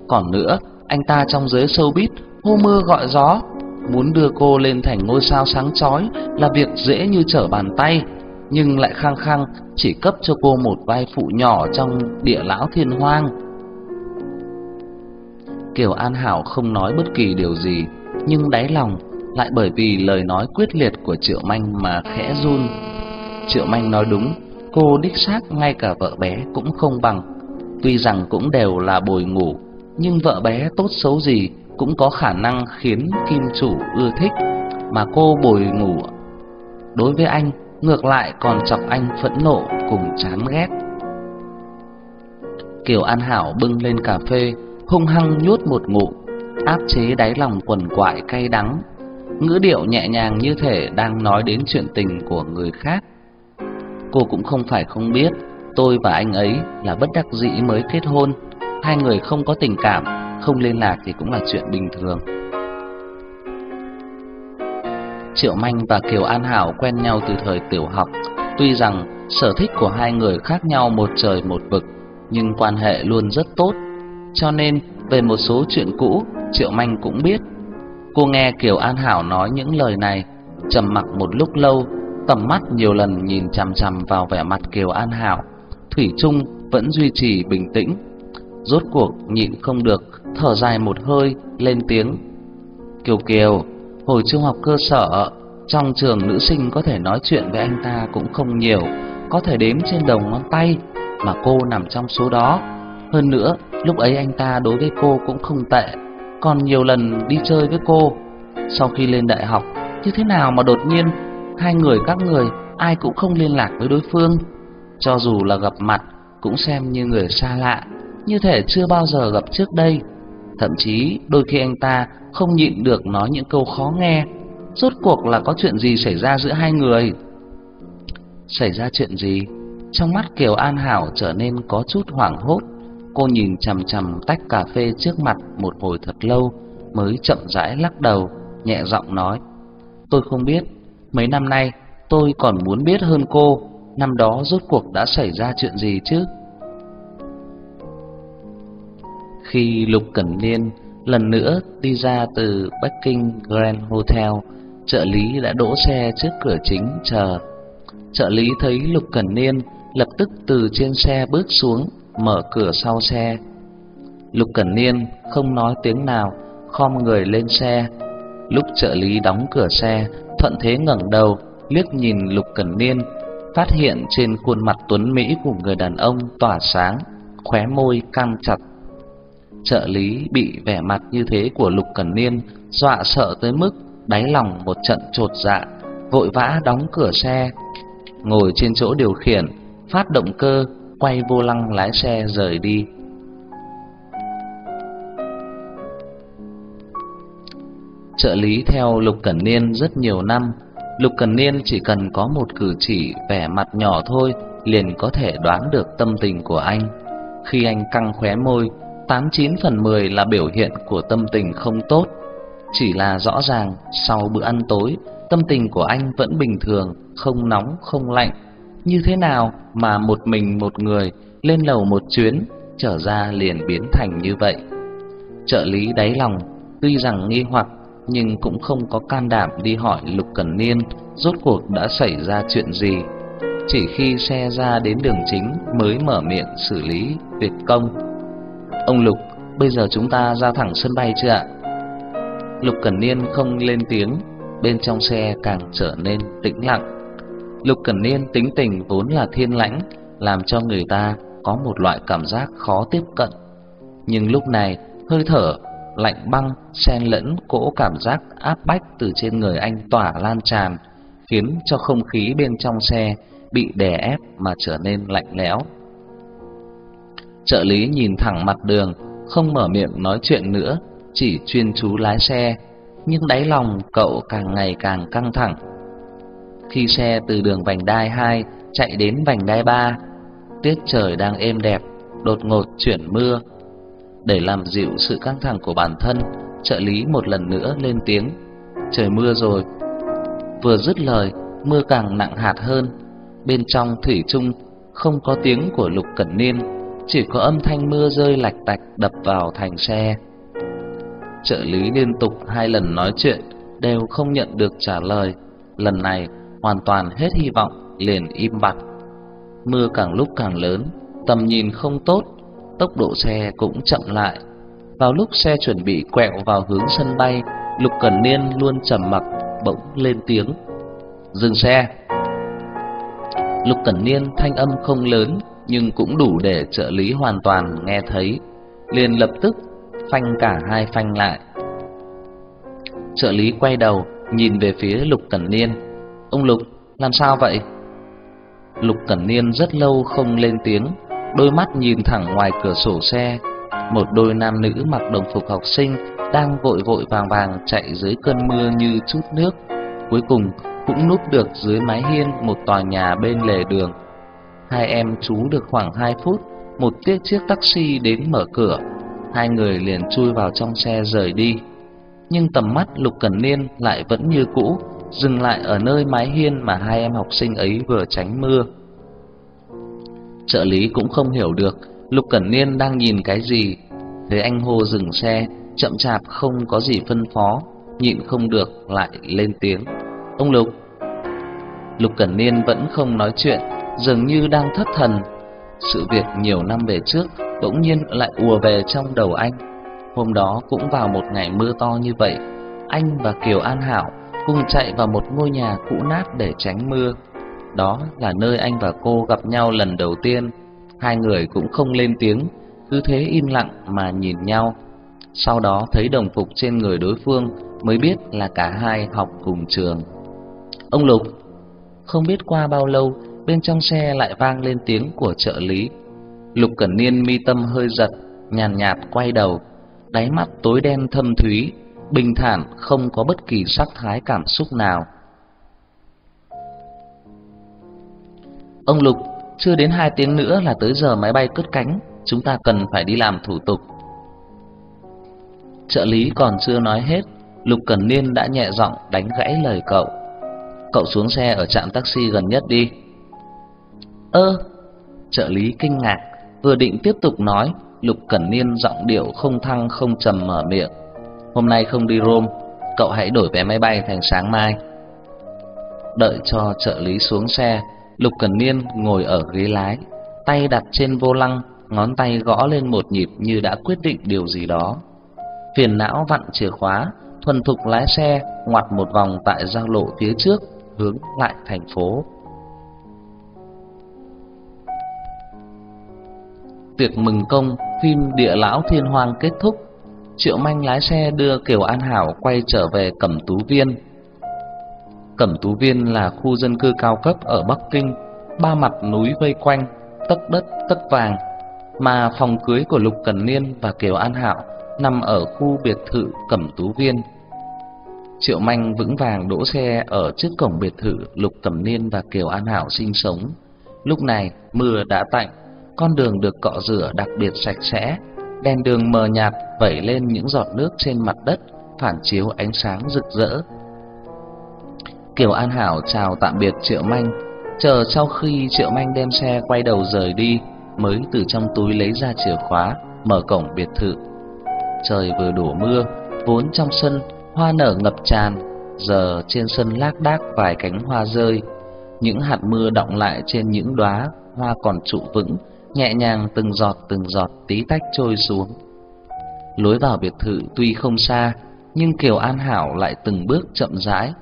Còn nữa, anh ta trong giới showbiz hô mưa gọi gió, muốn đưa cô lên thành ngôi sao sáng chói là việc dễ như trở bàn tay, nhưng lại khăng khăng chỉ cấp cho cô một vai phụ nhỏ trong địa lão thiên hoang. Kiều An Hảo không nói bất kỳ điều gì, nhưng đáy lòng lại bởi vì lời nói quyết liệt của Triệu Manh mà khẽ run. Triệu Manh nói đúng, cô đích xác ngay cả vợ bé cũng không bằng. Tuy rằng cũng đều là bồi ngủ, nhưng vợ bé tốt xấu gì cũng có khả năng khiến kim chủ ưa thích, mà cô bồi ngủ đối với anh ngược lại còn chọc anh phẫn nộ cùng chán ghét. Kiều An Hảo bưng lên cà phê, hung hăng nhốt một ngụm, áp chế đáy lòng quần quại cay đắng, ngữ điệu nhẹ nhàng như thể đang nói đến chuyện tình của người khác. Cô cũng không phải không biết, tôi và anh ấy là bất đắc dĩ mới kết hôn, hai người không có tình cảm, không liên lạc thì cũng là chuyện bình thường. Triệu Manh và Kiều An Hảo quen nhau từ thời tiểu học, tuy rằng sở thích của hai người khác nhau một trời một vực, nhưng quan hệ luôn rất tốt. Cho nên, về một số chuyện cũ, Triệu Manh cũng biết. Cô nghe Kiều An Hảo nói những lời này, trầm mặc một lúc lâu tầm mắt nhiều lần nhìn chằm chằm vào vẻ mặt Kiều An Hảo, thủy chung vẫn duy trì bình tĩnh. rốt cuộc nhịn không được, thở dài một hơi, lên tiếng. Kiều Kiều, hồi trung học cơ sở, trong trường nữ sinh có thể nói chuyện với anh ta cũng không nhiều, có thể đếm trên đầu ngón tay, mà cô nằm trong số đó. Hơn nữa, lúc ấy anh ta đối với cô cũng không tệ, còn nhiều lần đi chơi với cô. Sau khi lên đại học, như thế nào mà đột nhiên hai người các người ai cũng không liên lạc với đối phương, cho dù là gặp mặt cũng xem như người xa lạ, như thể chưa bao giờ gặp trước đây. Thậm chí đôi khi anh ta không nhịn được nói những câu khó nghe. Rốt cuộc là có chuyện gì xảy ra giữa hai người? Xảy ra chuyện gì? Trong mắt Kiều An Hảo trở nên có chút hoảng hốt. Cô nhìn chằm chằm tách cà phê trước mặt một hồi thật lâu, mới chậm rãi lắc đầu, nhẹ giọng nói: "Tôi không biết, mấy năm nay tôi còn muốn biết hơn cô, năm đó rốt cuộc đã xảy ra chuyện gì chứ?" Khi Lục Cẩn Niên lần nữa đi ra từ Bắc Kinh Grand Hotel, trợ lý đã đỗ xe trước cửa chính chờ. Trợ lý thấy Lục Cẩn Niên lập tức từ trên xe bước xuống, mở cửa sau xe. Lục Cẩn Niên không nói tiếng nào, khom người lên xe. Lúc trợ lý đóng cửa xe, thuận thế ngẩng đầu, liếc nhìn Lục Cẩn Niên, phát hiện trên khuôn mặt tuấn mỹ của người đàn ông tỏa sáng, khóe môi căng chặt Trợ lý bị vẻ mặt như thế của Lục Cẩn Niên dọa sợ tới mức đáy lòng một trận trột dạ, vội vã đóng cửa xe, ngồi trên chỗ điều khiển, phát động cơ, quay vô lăng lái xe rời đi. Trợ lý theo Lục Cẩn Niên rất nhiều năm, Lục Cẩn Niên chỉ cần có một cử chỉ vẻ mặt nhỏ thôi liền có thể đoán được tâm tình của anh. Khi anh căng khóe môi, tám chín phần mười là biểu hiện của tâm tình không tốt. Chỉ là rõ ràng sau bữa ăn tối, tâm tình của anh vẫn bình thường, không nóng không lạnh. Như thế nào mà một mình một người lên lầu một chuyến, trở ra liền biến thành như vậy? Trợ lý đáy lòng tuy rằng nghi hoặc nhưng cũng không có can đảm đi hỏi Lục Cẩn Niên rốt cuộc đã xảy ra chuyện gì. Chỉ khi xe ra đến đường chính mới mở miệng xử lý việc công. Ông Lục, bây giờ chúng ta ra thẳng sân bay chưa ạ? Lục Cẩn Niên không lên tiếng, bên trong xe càng trở nên tĩnh lặng. Lục Cẩn Niên tính tình vốn là thiên lãnh, làm cho người ta có một loại cảm giác khó tiếp cận. Nhưng lúc này, hơi thở lạnh băng xen lẫn cỗ cảm giác áp bách từ trên người anh tỏa lan tràn, khiến cho không khí bên trong xe bị đè ép mà trở nên lạnh lẽo. Trợ lý nhìn thẳng mặt đường, không mở miệng nói chuyện nữa, chỉ chuyên chú lái xe, nhưng đáy lòng cậu càng ngày càng căng thẳng. Khi xe từ đường vành đai 2 chạy đến vành đai 3, tiết trời đang êm đẹp, đột ngột chuyển mưa. Để làm dịu sự căng thẳng của bản thân, trợ lý một lần nữa lên tiếng, "Trời mưa rồi." Vừa dứt lời, mưa càng nặng hạt hơn, bên trong thủy chung không có tiếng của Lục Cẩn Niên chỉ có âm thanh mưa rơi lạch tạch đập vào thành xe. Trợ lý liên tục hai lần nói chuyện đều không nhận được trả lời, lần này hoàn toàn hết hy vọng liền im bặt. Mưa càng lúc càng lớn, tầm nhìn không tốt, tốc độ xe cũng chậm lại. Vào lúc xe chuẩn bị quẹo vào hướng sân bay, Lục Cẩn Niên luôn trầm mặc bỗng lên tiếng: "Dừng xe." Lục Cẩn Niên thanh âm không lớn nhưng cũng đủ để trợ lý hoàn toàn nghe thấy, liền lập tức phanh cả hai phanh lại. Trợ lý quay đầu, nhìn về phía Lục Cẩn Niên. "Ông Lục, làm sao vậy?" Lục Cẩn Niên rất lâu không lên tiếng, đôi mắt nhìn thẳng ngoài cửa sổ xe. Một đôi nam nữ mặc đồng phục học sinh đang vội vội vàng vàng chạy dưới cơn mưa như chút nước, cuối cùng cũng núp được dưới mái hiên một tòa nhà bên lề đường. Hai em trú được khoảng 2 phút, một chiếc chiếc taxi đến mở cửa, hai người liền chui vào trong xe rời đi. Nhưng tầm mắt Lục Cẩn Niên lại vẫn như cũ, dừng lại ở nơi mái hiên mà hai em học sinh ấy vừa tránh mưa. Trợ lý cũng không hiểu được Lục Cẩn Niên đang nhìn cái gì. Thấy anh hô dừng xe, chậm chạp không có gì phân phó, nhịn không được lại lên tiếng. "Ông Lục." Lục Cẩn Niên vẫn không nói chuyện, dường như đang thất thần. Sự việc nhiều năm về trước bỗng nhiên lại ùa về trong đầu anh. Hôm đó cũng vào một ngày mưa to như vậy, anh và Kiều An Hảo cùng chạy vào một ngôi nhà cũ nát để tránh mưa. Đó là nơi anh và cô gặp nhau lần đầu tiên. Hai người cũng không lên tiếng, cứ thế im lặng mà nhìn nhau. Sau đó thấy đồng phục trên người đối phương mới biết là cả hai học cùng trường. Ông Lục, không biết qua bao lâu, bên trong xe lại vang lên tiếng của trợ lý. Lục Cẩn Niên mi tâm hơi giật, nhàn nhạt quay đầu, đáy mắt tối đen thâm thúy, bình thản không có bất kỳ sắc thái cảm xúc nào. Ông Lục, chưa đến hai tiếng nữa là tới giờ máy bay cất cánh, chúng ta cần phải đi làm thủ tục. Trợ lý còn chưa nói hết, Lục Cẩn Niên đã nhẹ giọng đánh gãy lời cậu. Cậu xuống xe ở trạm taxi gần nhất đi. Ơ, trợ lý kinh ngạc, vừa định tiếp tục nói, Lục Cẩn Niên giọng điệu không thăng không trầm mở miệng. Hôm nay không đi Rome, cậu hãy đổi vé máy bay thành sáng mai. Đợi cho trợ lý xuống xe, Lục Cẩn Niên ngồi ở ghế lái, tay đặt trên vô lăng, ngón tay gõ lên một nhịp như đã quyết định điều gì đó. Phiền não vặn chìa khóa, thuần thục lái xe ngoặt một vòng tại giao lộ phía trước, hướng lại thành phố. Tiệc mừng công phim Địa lão Thiên hoàng kết thúc, Triệu Manh lái xe đưa Kiều An Hảo quay trở về Cẩm Tú Viên. Cẩm Tú Viên là khu dân cư cao cấp ở Bắc Kinh, ba mặt núi vây quanh, tấc đất tấc vàng, mà phòng cưới của Lục Cẩn Niên và Kiều An Hạo nằm ở khu biệt thự Cẩm Tú Viên. Triệu Manh vững vàng đỗ xe ở trước cổng biệt thự Lục Cẩm Niên và Kiều An Hảo sinh sống. Lúc này mưa đã tạnh, con đường được cọ rửa đặc biệt sạch sẽ, đèn đường mờ nhạt vẩy lên những giọt nước trên mặt đất, phản chiếu ánh sáng rực rỡ. Kiều An Hảo chào tạm biệt Triệu Manh, chờ sau khi Triệu Manh đem xe quay đầu rời đi, mới từ trong túi lấy ra chìa khóa, mở cổng biệt thự. Trời vừa đổ mưa, vốn trong sân hoa nở ngập tràn, giờ trên sân lác đác vài cánh hoa rơi, những hạt mưa đọng lại trên những đóa hoa còn trụ vững, nhẹ nhàng từng giọt từng giọt tí tách trôi xuống. Lối vào biệt thự tuy không xa, nhưng Kiều An Hảo lại từng bước chậm rãi.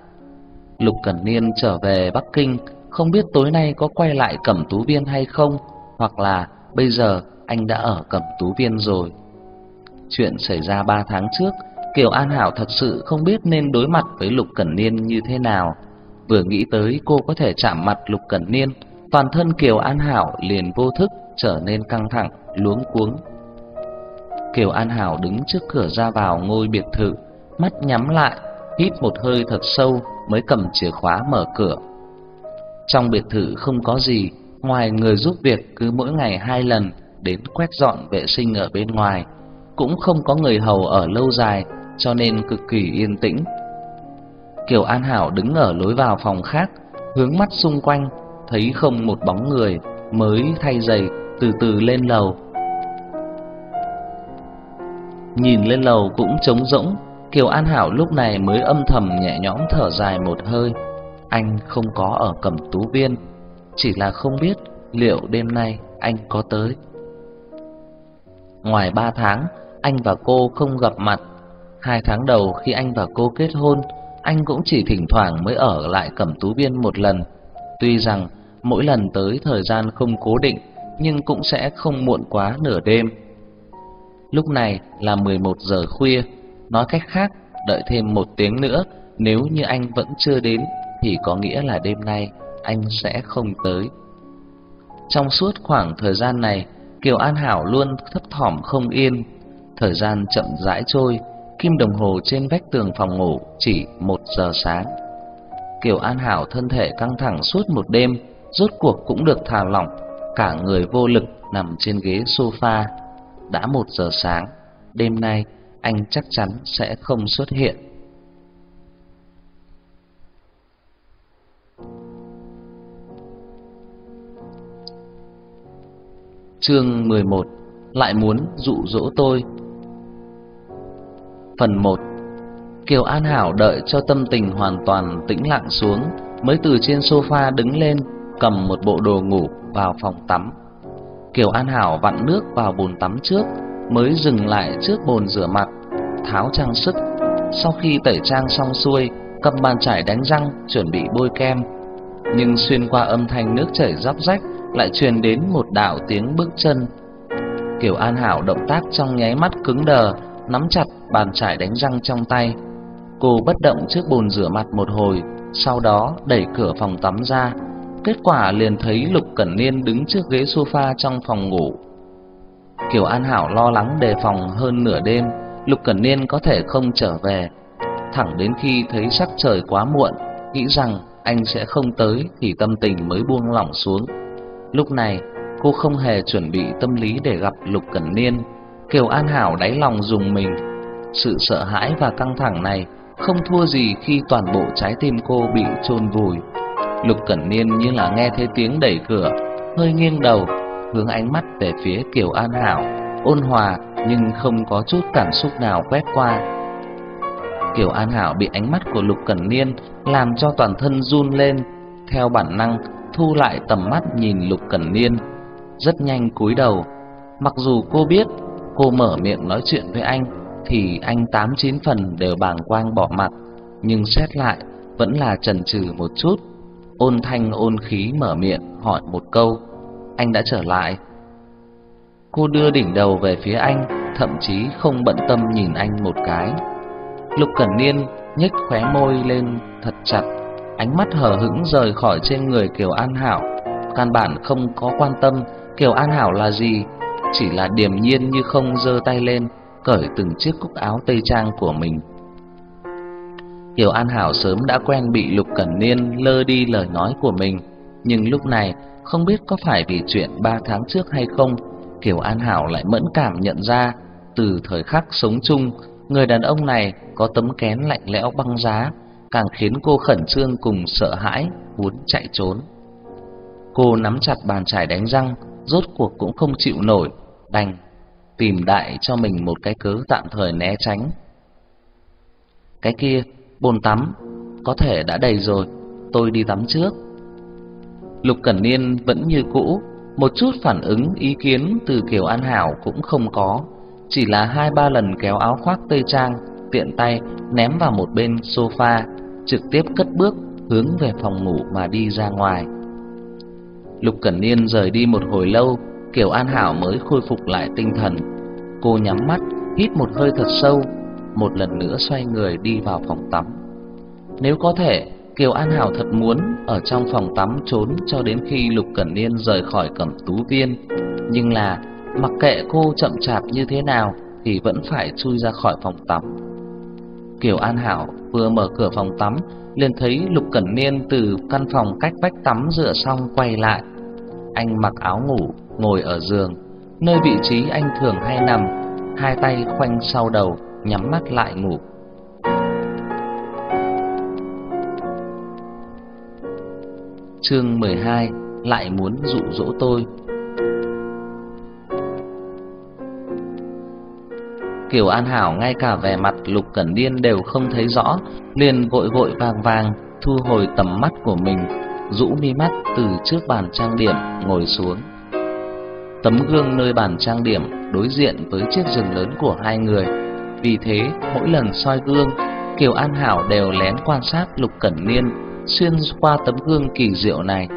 Lục Cẩn Niên trở về Bắc Kinh, không biết tối nay có quay lại Cẩm Tú Viên hay không, hoặc là bây giờ anh đã ở Cẩm Tú Viên rồi. Chuyện xảy ra ba tháng trước, Kiều An Hảo thật sự không biết nên đối mặt với Lục Cẩn Niên như thế nào. Vừa nghĩ tới cô có thể chạm mặt Lục Cẩn Niên, toàn thân Kiều An Hảo liền vô thức trở nên căng thẳng, luống cuống. Kiều An Hảo đứng trước cửa ra vào ngôi biệt thự, mắt nhắm lại, hít một hơi thật sâu mới cầm chìa khóa mở cửa. Trong biệt thự không có gì, ngoài người giúp việc cứ mỗi ngày hai lần đến quét dọn vệ sinh ở bên ngoài, cũng không có người hầu ở lâu dài, cho nên cực kỳ yên tĩnh. Kiều An Hảo đứng ở lối vào phòng khác, hướng mắt xung quanh, thấy không một bóng người, mới thay giày từ từ lên lầu. Nhìn lên lầu cũng trống rỗng, Kiều An Hảo lúc này mới âm thầm nhẹ nhõm thở dài một hơi. Anh không có ở Cẩm Tú Viên, chỉ là không biết liệu đêm nay anh có tới. Ngoài ba tháng, anh và cô không gặp mặt. Hai tháng đầu khi anh và cô kết hôn, anh cũng chỉ thỉnh thoảng mới ở lại Cẩm Tú Viên một lần. Tuy rằng mỗi lần tới thời gian không cố định, nhưng cũng sẽ không muộn quá nửa đêm. Lúc này là 11 giờ khuya, nói cách khác, đợi thêm một tiếng nữa, nếu như anh vẫn chưa đến thì có nghĩa là đêm nay anh sẽ không tới. Trong suốt khoảng thời gian này, Kiều An Hảo luôn thấp thỏm không yên. Thời gian chậm rãi trôi, kim đồng hồ trên vách tường phòng ngủ chỉ một giờ sáng. Kiều An Hảo thân thể căng thẳng suốt một đêm, rốt cuộc cũng được thả lỏng, cả người vô lực nằm trên ghế sofa. Đã một giờ sáng, đêm nay anh chắc chắn sẽ không xuất hiện. Chương 11 Lại muốn dụ dỗ tôi Phần 1 Kiều An Hảo đợi cho tâm tình hoàn toàn tĩnh lặng xuống Mới từ trên sofa đứng lên Cầm một bộ đồ ngủ vào phòng tắm Kiều An Hảo vặn nước vào bồn tắm trước, mới dừng lại trước bồn rửa mặt, tháo trang sức. Sau khi tẩy trang xong xuôi, cầm bàn chải đánh răng, chuẩn bị bôi kem. Nhưng xuyên qua âm thanh nước chảy róc rách lại truyền đến một đạo tiếng bước chân. Kiều An Hảo động tác trong nháy mắt cứng đờ, nắm chặt bàn chải đánh răng trong tay. Cô bất động trước bồn rửa mặt một hồi, sau đó đẩy cửa phòng tắm ra. Kết quả liền thấy Lục Cẩn Niên đứng trước ghế sofa trong phòng ngủ. Kiều An Hảo lo lắng đề phòng hơn nửa đêm, Lục Cẩn Niên có thể không trở về. Thẳng đến khi thấy sắc trời quá muộn, nghĩ rằng anh sẽ không tới thì tâm tình mới buông lỏng xuống. Lúc này, cô không hề chuẩn bị tâm lý để gặp Lục Cẩn Niên. Kiều An Hảo đáy lòng dùng mình. Sự sợ hãi và căng thẳng này không thua gì khi toàn bộ trái tim cô bị chôn vùi. Lục Cẩn Niên như là nghe thấy tiếng đẩy cửa, hơi nghiêng đầu, hướng ánh mắt về phía Kiều An Hảo, ôn hòa nhưng không có chút cảm xúc nào quét qua. Kiều An Hảo bị ánh mắt của Lục Cẩn Niên làm cho toàn thân run lên, theo bản năng thu lại tầm mắt nhìn Lục Cẩn Niên, rất nhanh cúi đầu. Mặc dù cô biết cô mở miệng nói chuyện với anh thì anh tám chín phần đều bàng quang bỏ mặt, nhưng xét lại vẫn là chần chừ một chút. Ôn thanh ôn khí mở miệng hỏi một câu, anh đã trở lại. Cô đưa đỉnh đầu về phía anh, thậm chí không bận tâm nhìn anh một cái. Lục Cẩn Niên nhếch khóe môi lên thật chặt, ánh mắt hờ hững rời khỏi trên người Kiều An Hảo, căn bản không có quan tâm Kiều An Hảo là gì, chỉ là điềm nhiên như không giơ tay lên cởi từng chiếc cúc áo tây trang của mình. Kiều An Hảo sớm đã quen bị Lục Cẩn Niên lơ đi lời nói của mình, nhưng lúc này không biết có phải vì chuyện ba tháng trước hay không, Kiều An Hảo lại mẫn cảm nhận ra từ thời khắc sống chung, người đàn ông này có tấm kén lạnh lẽo băng giá, càng khiến cô khẩn trương cùng sợ hãi, muốn chạy trốn. Cô nắm chặt bàn chải đánh răng, rốt cuộc cũng không chịu nổi, đành tìm đại cho mình một cái cớ tạm thời né tránh. Cái kia, bồn tắm, có thể đã đầy rồi, tôi đi tắm trước. Lục Cẩn Niên vẫn như cũ, một chút phản ứng ý kiến từ Kiều An Hảo cũng không có, chỉ là hai ba lần kéo áo khoác tây trang, tiện tay ném vào một bên sofa, trực tiếp cất bước hướng về phòng ngủ mà đi ra ngoài. Lục Cẩn Niên rời đi một hồi lâu, Kiều An Hảo mới khôi phục lại tinh thần. Cô nhắm mắt, hít một hơi thật sâu, một lần nữa xoay người đi vào phòng tắm. Nếu có thể, Kiều An Hảo thật muốn ở trong phòng tắm trốn cho đến khi Lục Cẩn Niên rời khỏi Cẩm Tú Viên, nhưng là mặc kệ cô chậm chạp như thế nào thì vẫn phải chui ra khỏi phòng tắm. Kiều An Hảo vừa mở cửa phòng tắm, liền thấy Lục Cẩn Niên từ căn phòng cách vách tắm rửa xong quay lại. Anh mặc áo ngủ, ngồi ở giường, nơi vị trí anh thường hay nằm, hai tay khoanh sau đầu, nhắm mắt lại ngủ. Chương 12 lại muốn dụ dỗ tôi. Kiều An Hảo ngay cả vẻ mặt Lục Cẩn Điên đều không thấy rõ, liền vội vội vàng vàng thu hồi tầm mắt của mình, rũ mi mắt từ trước bàn trang điểm ngồi xuống. Tấm gương nơi bàn trang điểm đối diện với chiếc giường lớn của hai người. Vì thế, mỗi lần soi gương, Kiều An Hảo đều lén quan sát Lục Cẩn Niên xuyên qua tấm gương kỳ diệu này.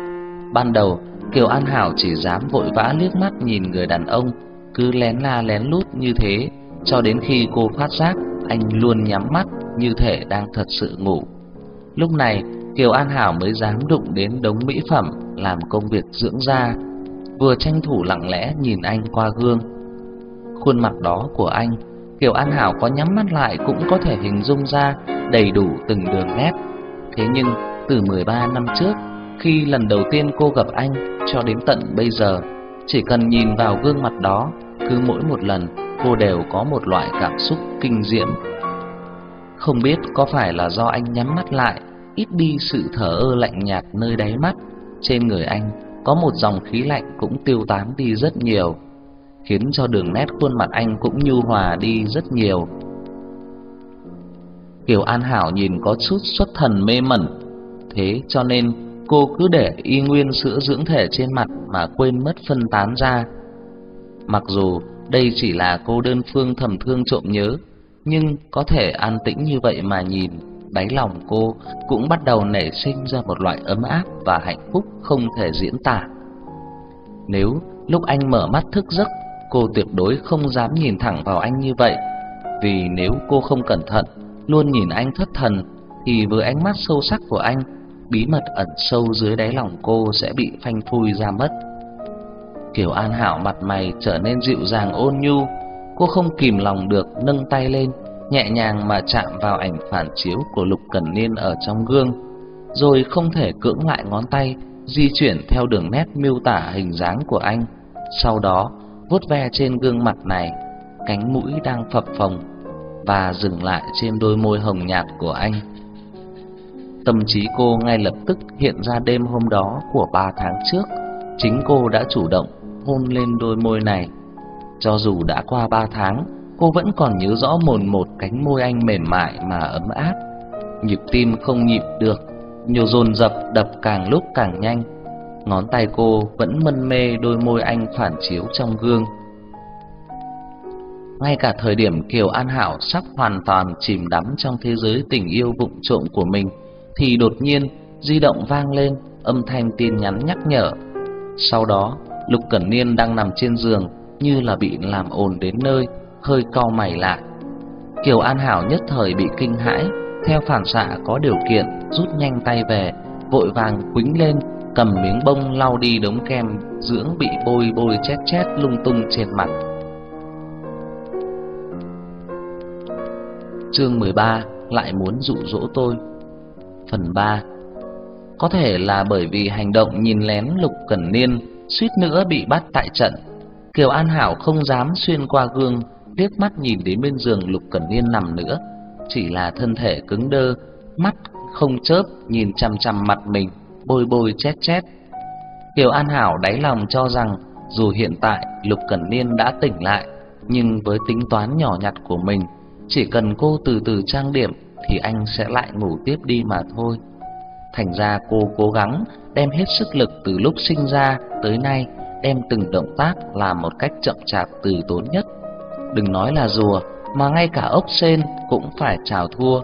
Ban đầu, Kiều An Hảo chỉ dám vội vã liếc mắt nhìn người đàn ông, cứ lén la lén lút như thế, cho đến khi cô phát giác anh luôn nhắm mắt như thể đang thật sự ngủ. Lúc này, Kiều An Hảo mới dám đụng đến đống mỹ phẩm làm công việc dưỡng da vừa tranh thủ lặng lẽ nhìn anh qua gương. Khuôn mặt đó của anh, Kiều An Hảo có nhắm mắt lại cũng có thể hình dung ra đầy đủ từng đường nét. Thế nhưng, từ 13 năm trước, khi lần đầu tiên cô gặp anh cho đến tận bây giờ, chỉ cần nhìn vào gương mặt đó, cứ mỗi một lần cô đều có một loại cảm xúc kinh diễm. Không biết có phải là do anh nhắm mắt lại, ít đi sự thở ơ lạnh nhạt nơi đáy mắt, trên người anh có một dòng khí lạnh cũng tiêu tán đi rất nhiều, khiến cho đường nét khuôn mặt anh cũng nhu hòa đi rất nhiều. Kiều An Hảo nhìn có chút xuất thần mê mẩn, thế cho nên cô cứ để y nguyên sữa dưỡng thể trên mặt mà quên mất phân tán ra, Mặc dù đây chỉ là cô đơn phương thầm thương trộm nhớ, nhưng có thể an tĩnh như vậy mà nhìn, đáy lòng cô cũng bắt đầu nảy sinh ra một loại ấm áp và hạnh phúc không thể diễn tả. Nếu lúc anh mở mắt thức giấc, cô tuyệt đối không dám nhìn thẳng vào anh như vậy, vì nếu cô không cẩn thận, luôn nhìn anh thất thần thì với ánh mắt sâu sắc của anh, bí mật ẩn sâu dưới đáy lòng cô sẽ bị phanh phui ra mất. Kiều An Hảo mặt mày trở nên dịu dàng ôn nhu, cô không kìm lòng được nâng tay lên, nhẹ nhàng mà chạm vào ảnh phản chiếu của Lục Cẩn Niên ở trong gương, rồi không thể cưỡng lại ngón tay di chuyển theo đường nét miêu tả hình dáng của anh. Sau đó, vuốt ve trên gương mặt này, cánh mũi đang phập phồng và dừng lại trên đôi môi hồng nhạt của anh. Tâm trí cô ngay lập tức hiện ra đêm hôm đó của ba tháng trước, chính cô đã chủ động hôn lên đôi môi này. Cho dù đã qua ba tháng, cô vẫn còn nhớ rõ mồn một cánh môi anh mềm mại mà ấm áp. Nhịp tim không nhịp được, nhiều dồn dập đập càng lúc càng nhanh. Ngón tay cô vẫn mân mê đôi môi anh phản chiếu trong gương. Ngay cả thời điểm Kiều An Hảo sắp hoàn toàn chìm đắm trong thế giới tình yêu vụng trộm của mình, thì đột nhiên di động vang lên âm thanh tin nhắn nhắc nhở. Sau đó, Lục Cẩn Niên đang nằm trên giường như là bị làm ồn đến nơi, hơi cau mày lại. Kiều An Hảo nhất thời bị kinh hãi, theo phản xạ có điều kiện rút nhanh tay về, vội vàng quĩnh lên, cầm miếng bông lau đi đống kem dưỡng bị bôi bôi chét chét lung tung trên mặt. Chương 13 lại muốn dụ dỗ tôi. Phần 3. Có thể là bởi vì hành động nhìn lén Lục Cẩn Niên suýt nữa bị bắt tại trận. Kiều An Hảo không dám xuyên qua gương, liếc mắt nhìn đến bên giường Lục Cẩn Niên nằm nữa, chỉ là thân thể cứng đơ, mắt không chớp nhìn chằm chằm mặt mình, bôi bôi chét chét. Kiều An Hảo đáy lòng cho rằng dù hiện tại Lục Cẩn Niên đã tỉnh lại, nhưng với tính toán nhỏ nhặt của mình, chỉ cần cô từ từ trang điểm thì anh sẽ lại ngủ tiếp đi mà thôi. Thành ra cô cố gắng đem hết sức lực từ lúc sinh ra tới nay đem từng động tác làm một cách chậm chạp từ tốn nhất. Đừng nói là rùa, mà ngay cả ốc sên cũng phải chào thua.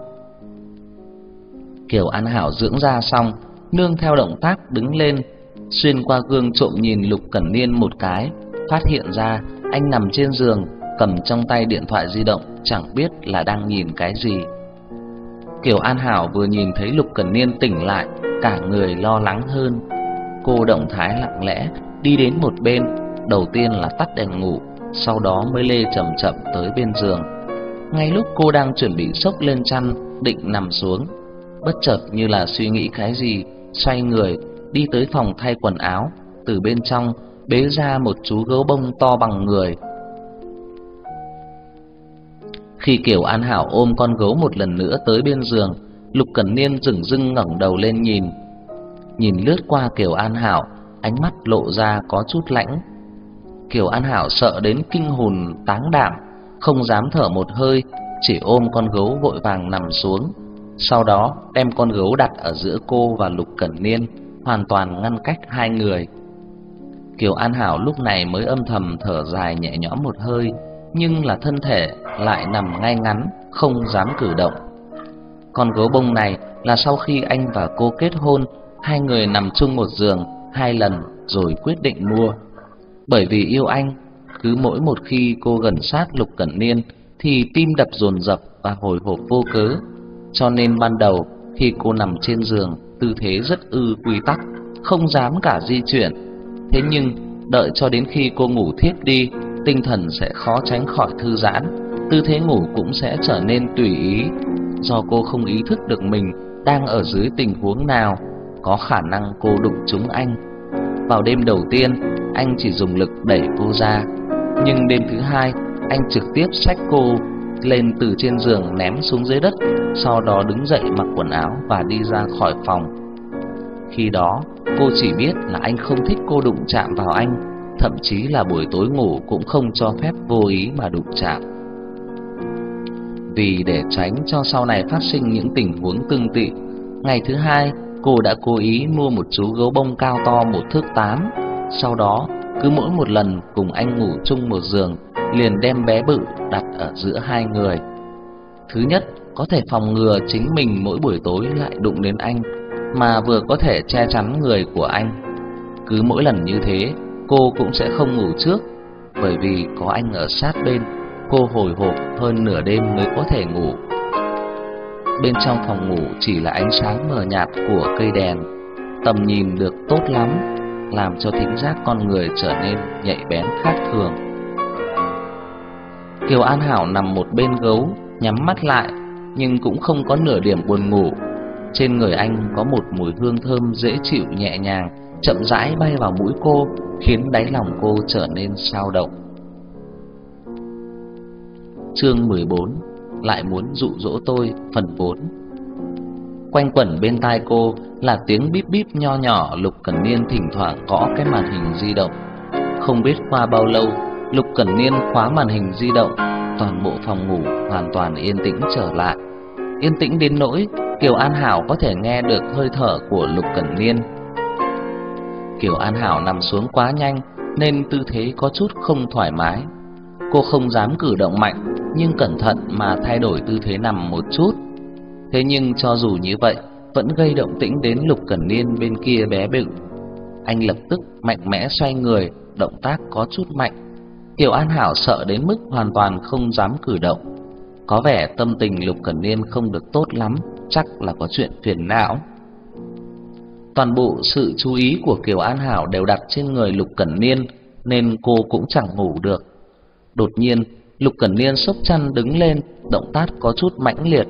Kiều An Hảo dưỡng ra xong, nương theo động tác đứng lên, xuyên qua gương trộm nhìn Lục Cẩn Niên một cái, phát hiện ra anh nằm trên giường, cầm trong tay điện thoại di động, chẳng biết là đang nhìn cái gì. Kiều An Hảo vừa nhìn thấy Lục Cẩn Niên tỉnh lại, cả người lo lắng hơn. Cô động thái lặng lẽ đi đến một bên, đầu tiên là tắt đèn ngủ, sau đó mới lê chậm chậm tới bên giường. Ngay lúc cô đang chuẩn bị xốc lên chăn, định nằm xuống, bất chợt như là suy nghĩ cái gì, xoay người đi tới phòng thay quần áo, từ bên trong bế ra một chú gấu bông to bằng người. Khi Kiều An Hảo ôm con gấu một lần nữa tới bên giường, Lục Cẩn Niên dừng dưng ngẩng đầu lên nhìn. Nhìn lướt qua Kiều An Hảo, ánh mắt lộ ra có chút lãnh. Kiều An Hảo sợ đến kinh hồn táng đảm, không dám thở một hơi, chỉ ôm con gấu vội vàng nằm xuống. Sau đó đem con gấu đặt ở giữa cô và Lục Cẩn Niên, hoàn toàn ngăn cách hai người. Kiều An Hảo lúc này mới âm thầm thở dài nhẹ nhõm một hơi, nhưng là thân thể lại nằm ngay ngắn, không dám cử động. Con gấu bông này là sau khi anh và cô kết hôn, hai người nằm chung một giường hai lần rồi quyết định mua. Bởi vì yêu anh, cứ mỗi một khi cô gần sát Lục Cẩn Niên thì tim đập dồn dập và hồi hộp vô cớ. Cho nên ban đầu khi cô nằm trên giường, tư thế rất ư quy tắc, không dám cả di chuyển. Thế nhưng đợi cho đến khi cô ngủ thiếp đi, tinh thần sẽ khó tránh khỏi thư giãn, tư thế ngủ cũng sẽ trở nên tùy ý, do cô không ý thức được mình đang ở dưới tình huống nào, có khả năng cô đụng trúng anh. Vào đêm đầu tiên, anh chỉ dùng lực đẩy cô ra, nhưng đêm thứ hai, anh trực tiếp xách cô lên từ trên giường ném xuống dưới đất, sau đó đứng dậy mặc quần áo và đi ra khỏi phòng. Khi đó, cô chỉ biết là anh không thích cô đụng chạm vào anh, thậm chí là buổi tối ngủ cũng không cho phép vô ý mà đụng chạm. Vì để tránh cho sau này phát sinh những tình huống tương tự, ngày thứ hai cô đã cố ý mua một chú gấu bông cao to một thước tám. Sau đó cứ mỗi một lần cùng anh ngủ chung một giường, liền đem bé bự đặt ở giữa hai người. Thứ nhất, có thể phòng ngừa chính mình mỗi buổi tối lại đụng đến anh, mà vừa có thể che chắn người của anh. Cứ mỗi lần như thế, cô cũng sẽ không ngủ trước, bởi vì có anh ở sát bên, cô hồi hộp hơn nửa đêm mới có thể ngủ. Bên trong phòng ngủ chỉ là ánh sáng mờ nhạt của cây đèn, tầm nhìn được tốt lắm, làm cho thính giác con người trở nên nhạy bén khác thường. Kiều An Hảo nằm một bên gấu, nhắm mắt lại, nhưng cũng không có nửa điểm buồn ngủ. Trên người anh có một mùi hương thơm dễ chịu nhẹ nhàng, chậm rãi bay vào mũi cô, khiến đáy lòng cô trở nên sao động. Chương 14 lại muốn dụ dỗ tôi phần 4 Quanh quẩn bên tai cô là tiếng bíp bíp nho nhỏ Lục Cẩn Niên thỉnh thoảng gõ cái màn hình di động. Không biết qua bao lâu, Lục Cẩn Niên khóa màn hình di động, toàn bộ phòng ngủ hoàn toàn yên tĩnh trở lại. Yên tĩnh đến nỗi Kiều An Hảo có thể nghe được hơi thở của Lục Cẩn Niên. Kiều An Hảo nằm xuống quá nhanh nên tư thế có chút không thoải mái. Cô không dám cử động mạnh nhưng cẩn thận mà thay đổi tư thế nằm một chút. Thế nhưng cho dù như vậy, vẫn gây động tĩnh đến Lục Cẩn Niên bên kia bé bựng. Anh lập tức mạnh mẽ xoay người, động tác có chút mạnh. Kiều An Hảo sợ đến mức hoàn toàn không dám cử động. Có vẻ tâm tình Lục Cẩn Niên không được tốt lắm, chắc là có chuyện phiền não. Toàn bộ sự chú ý của Kiều An Hảo đều đặt trên người Lục Cẩn Niên, nên cô cũng chẳng ngủ được. Đột nhiên, Lục Cẩn Niên sốc chăn đứng lên, động tác có chút mãnh liệt,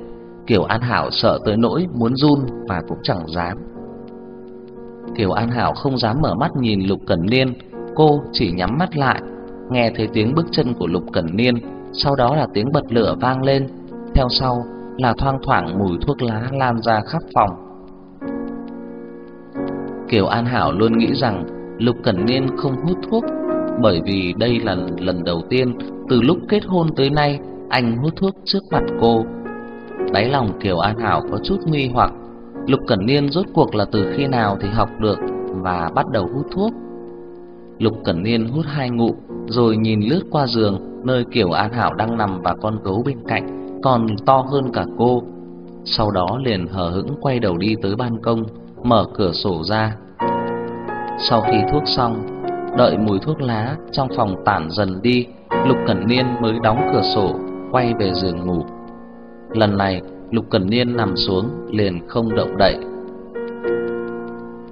Kiều An Hảo sợ tới nỗi muốn run mà cũng chẳng dám. Kiều An Hảo không dám mở mắt nhìn Lục Cẩn Niên, cô chỉ nhắm mắt lại, nghe thấy tiếng bước chân của Lục Cẩn Niên, sau đó là tiếng bật lửa vang lên, theo sau là thoang thoảng mùi thuốc lá lan ra khắp phòng. Kiều An Hảo luôn nghĩ rằng Lục Cẩn Niên không hút thuốc, bởi vì đây là lần đầu tiên từ lúc kết hôn tới nay anh hút thuốc trước mặt cô. Đáy lòng Kiều An Hảo có chút nghi hoặc, Lục Cẩn Niên rốt cuộc là từ khi nào thì học được và bắt đầu hút thuốc. Lục Cẩn Niên hút hai ngụm, rồi nhìn lướt qua giường nơi Kiều An Hảo đang nằm và con gấu bên cạnh, còn to hơn cả cô. Sau đó liền hờ hững quay đầu đi tới ban công, mở cửa sổ ra. Sau khi thuốc xong, đợi mùi thuốc lá trong phòng tản dần đi, Lục Cẩn Niên mới đóng cửa sổ, quay về giường ngủ. Lần này, Lục Cẩn Niên nằm xuống liền không động đậy.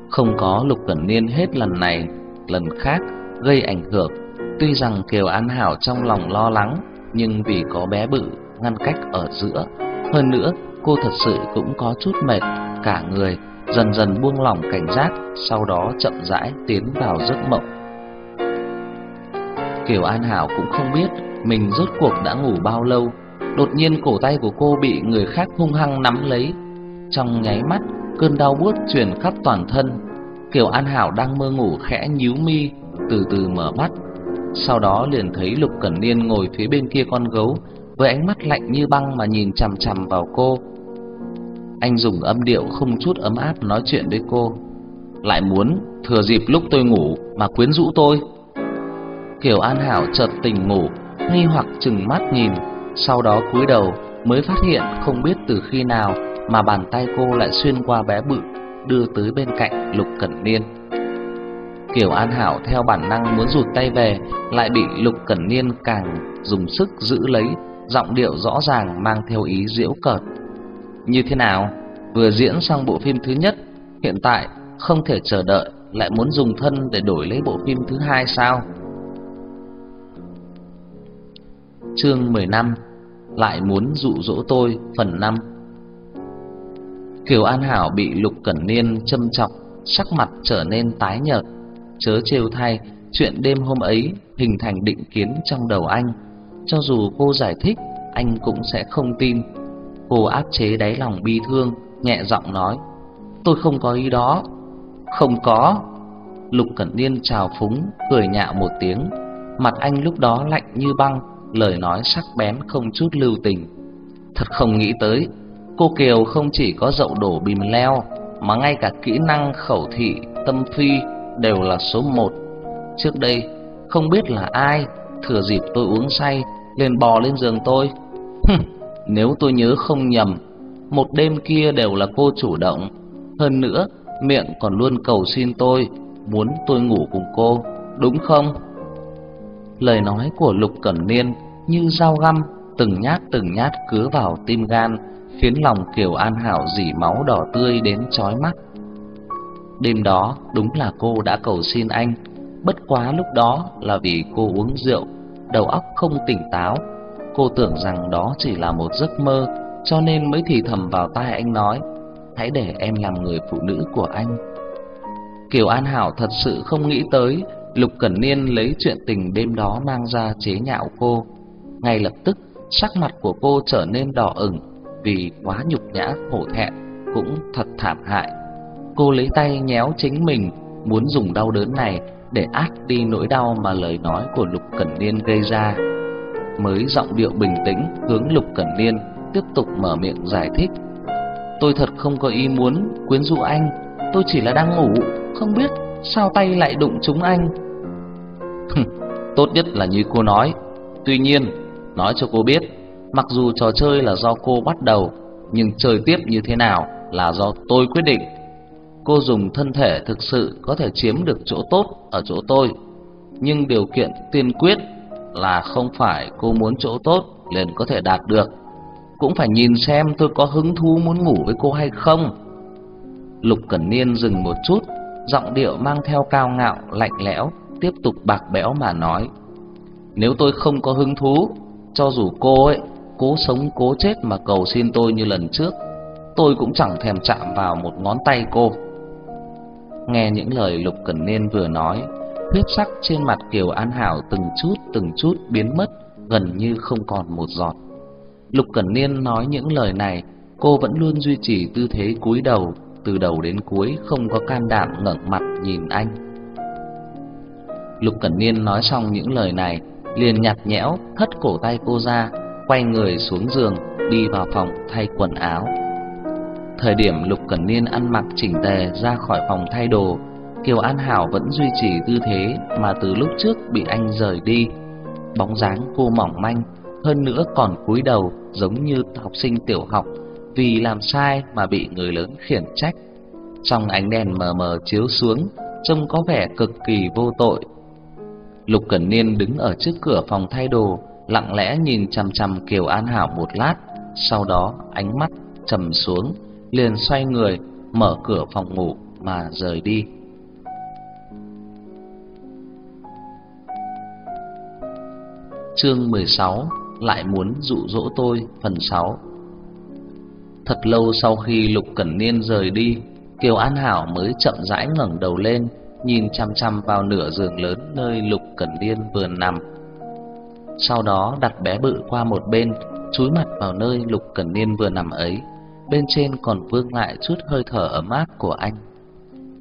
Không có Lục Cẩn Niên hết lần này, lần khác gây ảnh hưởng. Tuy rằng Kiều An Hảo trong lòng lo lắng, nhưng vì có bé bự ngăn cách ở giữa, hơn nữa cô thật sự cũng có chút mệt, cả người dần dần buông lỏng cảnh giác, sau đó chậm rãi tiến vào giấc mộng. Kiều An Hảo cũng không biết mình rốt cuộc đã ngủ bao lâu, đột nhiên cổ tay của cô bị người khác hung hăng nắm lấy. Trong nháy mắt, cơn đau buốt truyền khắp toàn thân. Kiều An Hảo đang mơ ngủ khẽ nhíu mi, từ từ mở mắt. Sau đó liền thấy Lục Cẩn Niên ngồi phía bên kia con gấu, với ánh mắt lạnh như băng mà nhìn chằm chằm vào cô. Anh dùng âm điệu không chút ấm áp nói chuyện với cô. Lại muốn thừa dịp lúc tôi ngủ mà quyến rũ tôi. Kiều An Hảo chợt tỉnh ngủ, nghi hoặc chừng mắt nhìn, sau đó cúi đầu mới phát hiện không biết từ khi nào mà bàn tay cô lại xuyên qua bé bự, đưa tới bên cạnh Lục Cẩn Niên. Kiều An Hảo theo bản năng muốn rụt tay về, lại bị Lục Cẩn Niên càng dùng sức giữ lấy, giọng điệu rõ ràng mang theo ý giễu cợt. Như thế nào? Vừa diễn xong bộ phim thứ nhất, hiện tại không thể chờ đợi, lại muốn dùng thân để đổi lấy bộ phim thứ hai sao? Chương 15 Lại muốn dụ dỗ tôi phần 5 Kiều An Hảo bị Lục Cẩn Niên châm chọc, sắc mặt trở nên tái nhợt. Chớ trêu thay, chuyện đêm hôm ấy hình thành định kiến trong đầu anh. Cho dù cô giải thích, anh cũng sẽ không tin. Cô áp chế đáy lòng bi thương, nhẹ giọng nói: "Tôi không có ý đó." "Không có." Lục Cẩn Niên chào phúng, cười nhạo một tiếng. Mặt anh lúc đó lạnh như băng, lời nói sắc bén không chút lưu tình. Thật không nghĩ tới, cô Kiều không chỉ có dậu đổ bìm leo, mà ngay cả kỹ năng khẩu thị, tâm phi đều là số một. Trước đây không biết là ai thừa dịp tôi uống say liền bò lên giường tôi. Hừm, nếu tôi nhớ không nhầm, một đêm kia đều là cô chủ động, hơn nữa miệng còn luôn cầu xin tôi muốn tôi ngủ cùng cô, đúng không? Lời nói của Lục Cẩn Niên như dao găm, từng nhát từng nhát cứa vào tim gan, khiến lòng Kiều An Hảo dỉ máu đỏ tươi đến chói mắt. Đêm đó đúng là cô đã cầu xin anh, bất quá lúc đó là vì cô uống rượu, đầu óc không tỉnh táo. Cô tưởng rằng đó chỉ là một giấc mơ, cho nên mới thì thầm vào tai anh nói: "Hãy để em làm người phụ nữ của anh." Kiều An Hảo thật sự không nghĩ tới Lục Cẩn Niên lấy chuyện tình đêm đó mang ra chế nhạo cô. Ngay lập tức, sắc mặt của cô trở nên đỏ ửng vì quá nhục nhã hổ thẹn, cũng thật thảm hại. Cô lấy tay nhéo chính mình, muốn dùng đau đớn này để át đi nỗi đau mà lời nói của Lục Cẩn Niên gây ra. Mới giọng điệu bình tĩnh hướng Lục Cẩn Niên tiếp tục mở miệng giải thích. Tôi thật không có ý muốn quyến rũ anh, tôi chỉ là đang ngủ, không biết sao tay lại đụng trúng anh. Tốt nhất là như cô nói. Tuy nhiên, nói cho cô biết, mặc dù trò chơi là do cô bắt đầu, nhưng chơi tiếp như thế nào là do tôi quyết định. Cô dùng thân thể thực sự có thể chiếm được chỗ tốt ở chỗ tôi, nhưng điều kiện tiên quyết là không phải cô muốn chỗ tốt liền có thể đạt được. Cũng phải nhìn xem tôi có hứng thú muốn ngủ với cô hay không. Lục Cẩn Niên dừng một chút, giọng điệu mang theo cao ngạo, lạnh lẽo, tiếp tục bạc bẽo mà nói: "Nếu tôi không có hứng thú, cho dù cô ấy cố sống cố chết mà cầu xin tôi như lần trước, tôi cũng chẳng thèm chạm vào một ngón tay cô." Nghe những lời Lục Cẩn Niên vừa nói, huyết sắc trên mặt Kiều An Hảo từng chút từng chút biến mất, gần như không còn một giọt. Lục Cẩn Niên nói những lời này, cô vẫn luôn duy trì tư thế cúi đầu, từ đầu đến cuối không có can đảm ngẩng mặt nhìn anh. Lục Cẩn Niên nói xong những lời này, liền nhặt nhẽo hất cổ tay cô ra, quay người xuống giường, đi vào phòng thay quần áo. Thời điểm Lục Cẩn Niên ăn mặc chỉnh tề ra khỏi phòng thay đồ, Kiều An Hảo vẫn duy trì tư thế mà từ lúc trước bị anh rời đi. Bóng dáng cô mỏng manh, hơn nữa còn cúi đầu giống như học sinh tiểu học vì làm sai mà bị người lớn khiển trách. Trong ánh đèn mờ mờ chiếu xuống, trông có vẻ cực kỳ vô tội. Lục Cẩn Niên đứng ở trước cửa phòng thay đồ, lặng lẽ nhìn chằm chằm Kiều An Hảo một lát, sau đó ánh mắt trầm xuống, liền xoay người, mở cửa phòng ngủ mà rời đi. Chương 16 lại muốn dụ dỗ tôi phần 6 Thật lâu sau khi Lục Cẩn Niên rời đi, Kiều An Hảo mới chậm rãi ngẩng đầu lên, nhìn chăm chăm vào nửa giường lớn nơi Lục Cẩn Niên vừa nằm. Sau đó đặt bé bự qua một bên, chúi mặt vào nơi Lục Cẩn Niên vừa nằm ấy, bên trên còn vương lại chút hơi thở ấm áp của anh.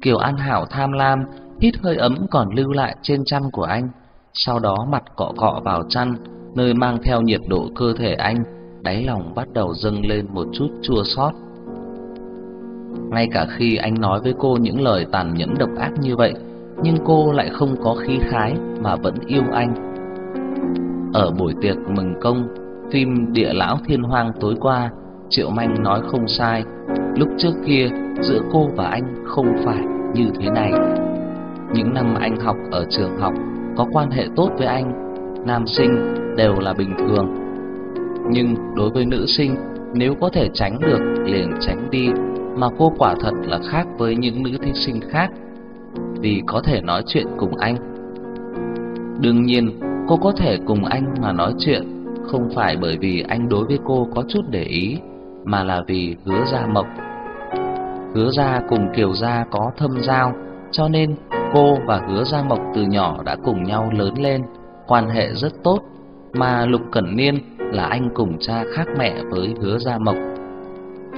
Kiều An Hảo tham lam, hít hơi ấm còn lưu lại trên chăn của anh, sau đó mặt cọ cọ vào chăn, nơi mang theo nhiệt độ cơ thể anh đáy lòng bắt đầu dâng lên một chút chua xót. Ngay cả khi anh nói với cô những lời tàn nhẫn độc ác như vậy, nhưng cô lại không có khí khái mà vẫn yêu anh. Ở buổi tiệc mừng công, phim Địa lão thiên hoang tối qua, Triệu Manh nói không sai, lúc trước kia giữa cô và anh không phải như thế này. Những năm anh học ở trường học có quan hệ tốt với anh, nam sinh đều là bình thường nhưng đối với nữ sinh, nếu có thể tránh được liền tránh đi, mà cô quả thật là khác với những nữ thí sinh khác, vì có thể nói chuyện cùng anh. Đương nhiên, cô có thể cùng anh mà nói chuyện không phải bởi vì anh đối với cô có chút để ý, mà là vì Hứa Gia Mộc. Hứa Gia cùng Kiều Gia có thâm giao, cho nên cô và Hứa Gia Mộc từ nhỏ đã cùng nhau lớn lên, quan hệ rất tốt, mà Lục Cẩn Niên là anh cùng cha khác mẹ với Hứa Gia Mộc.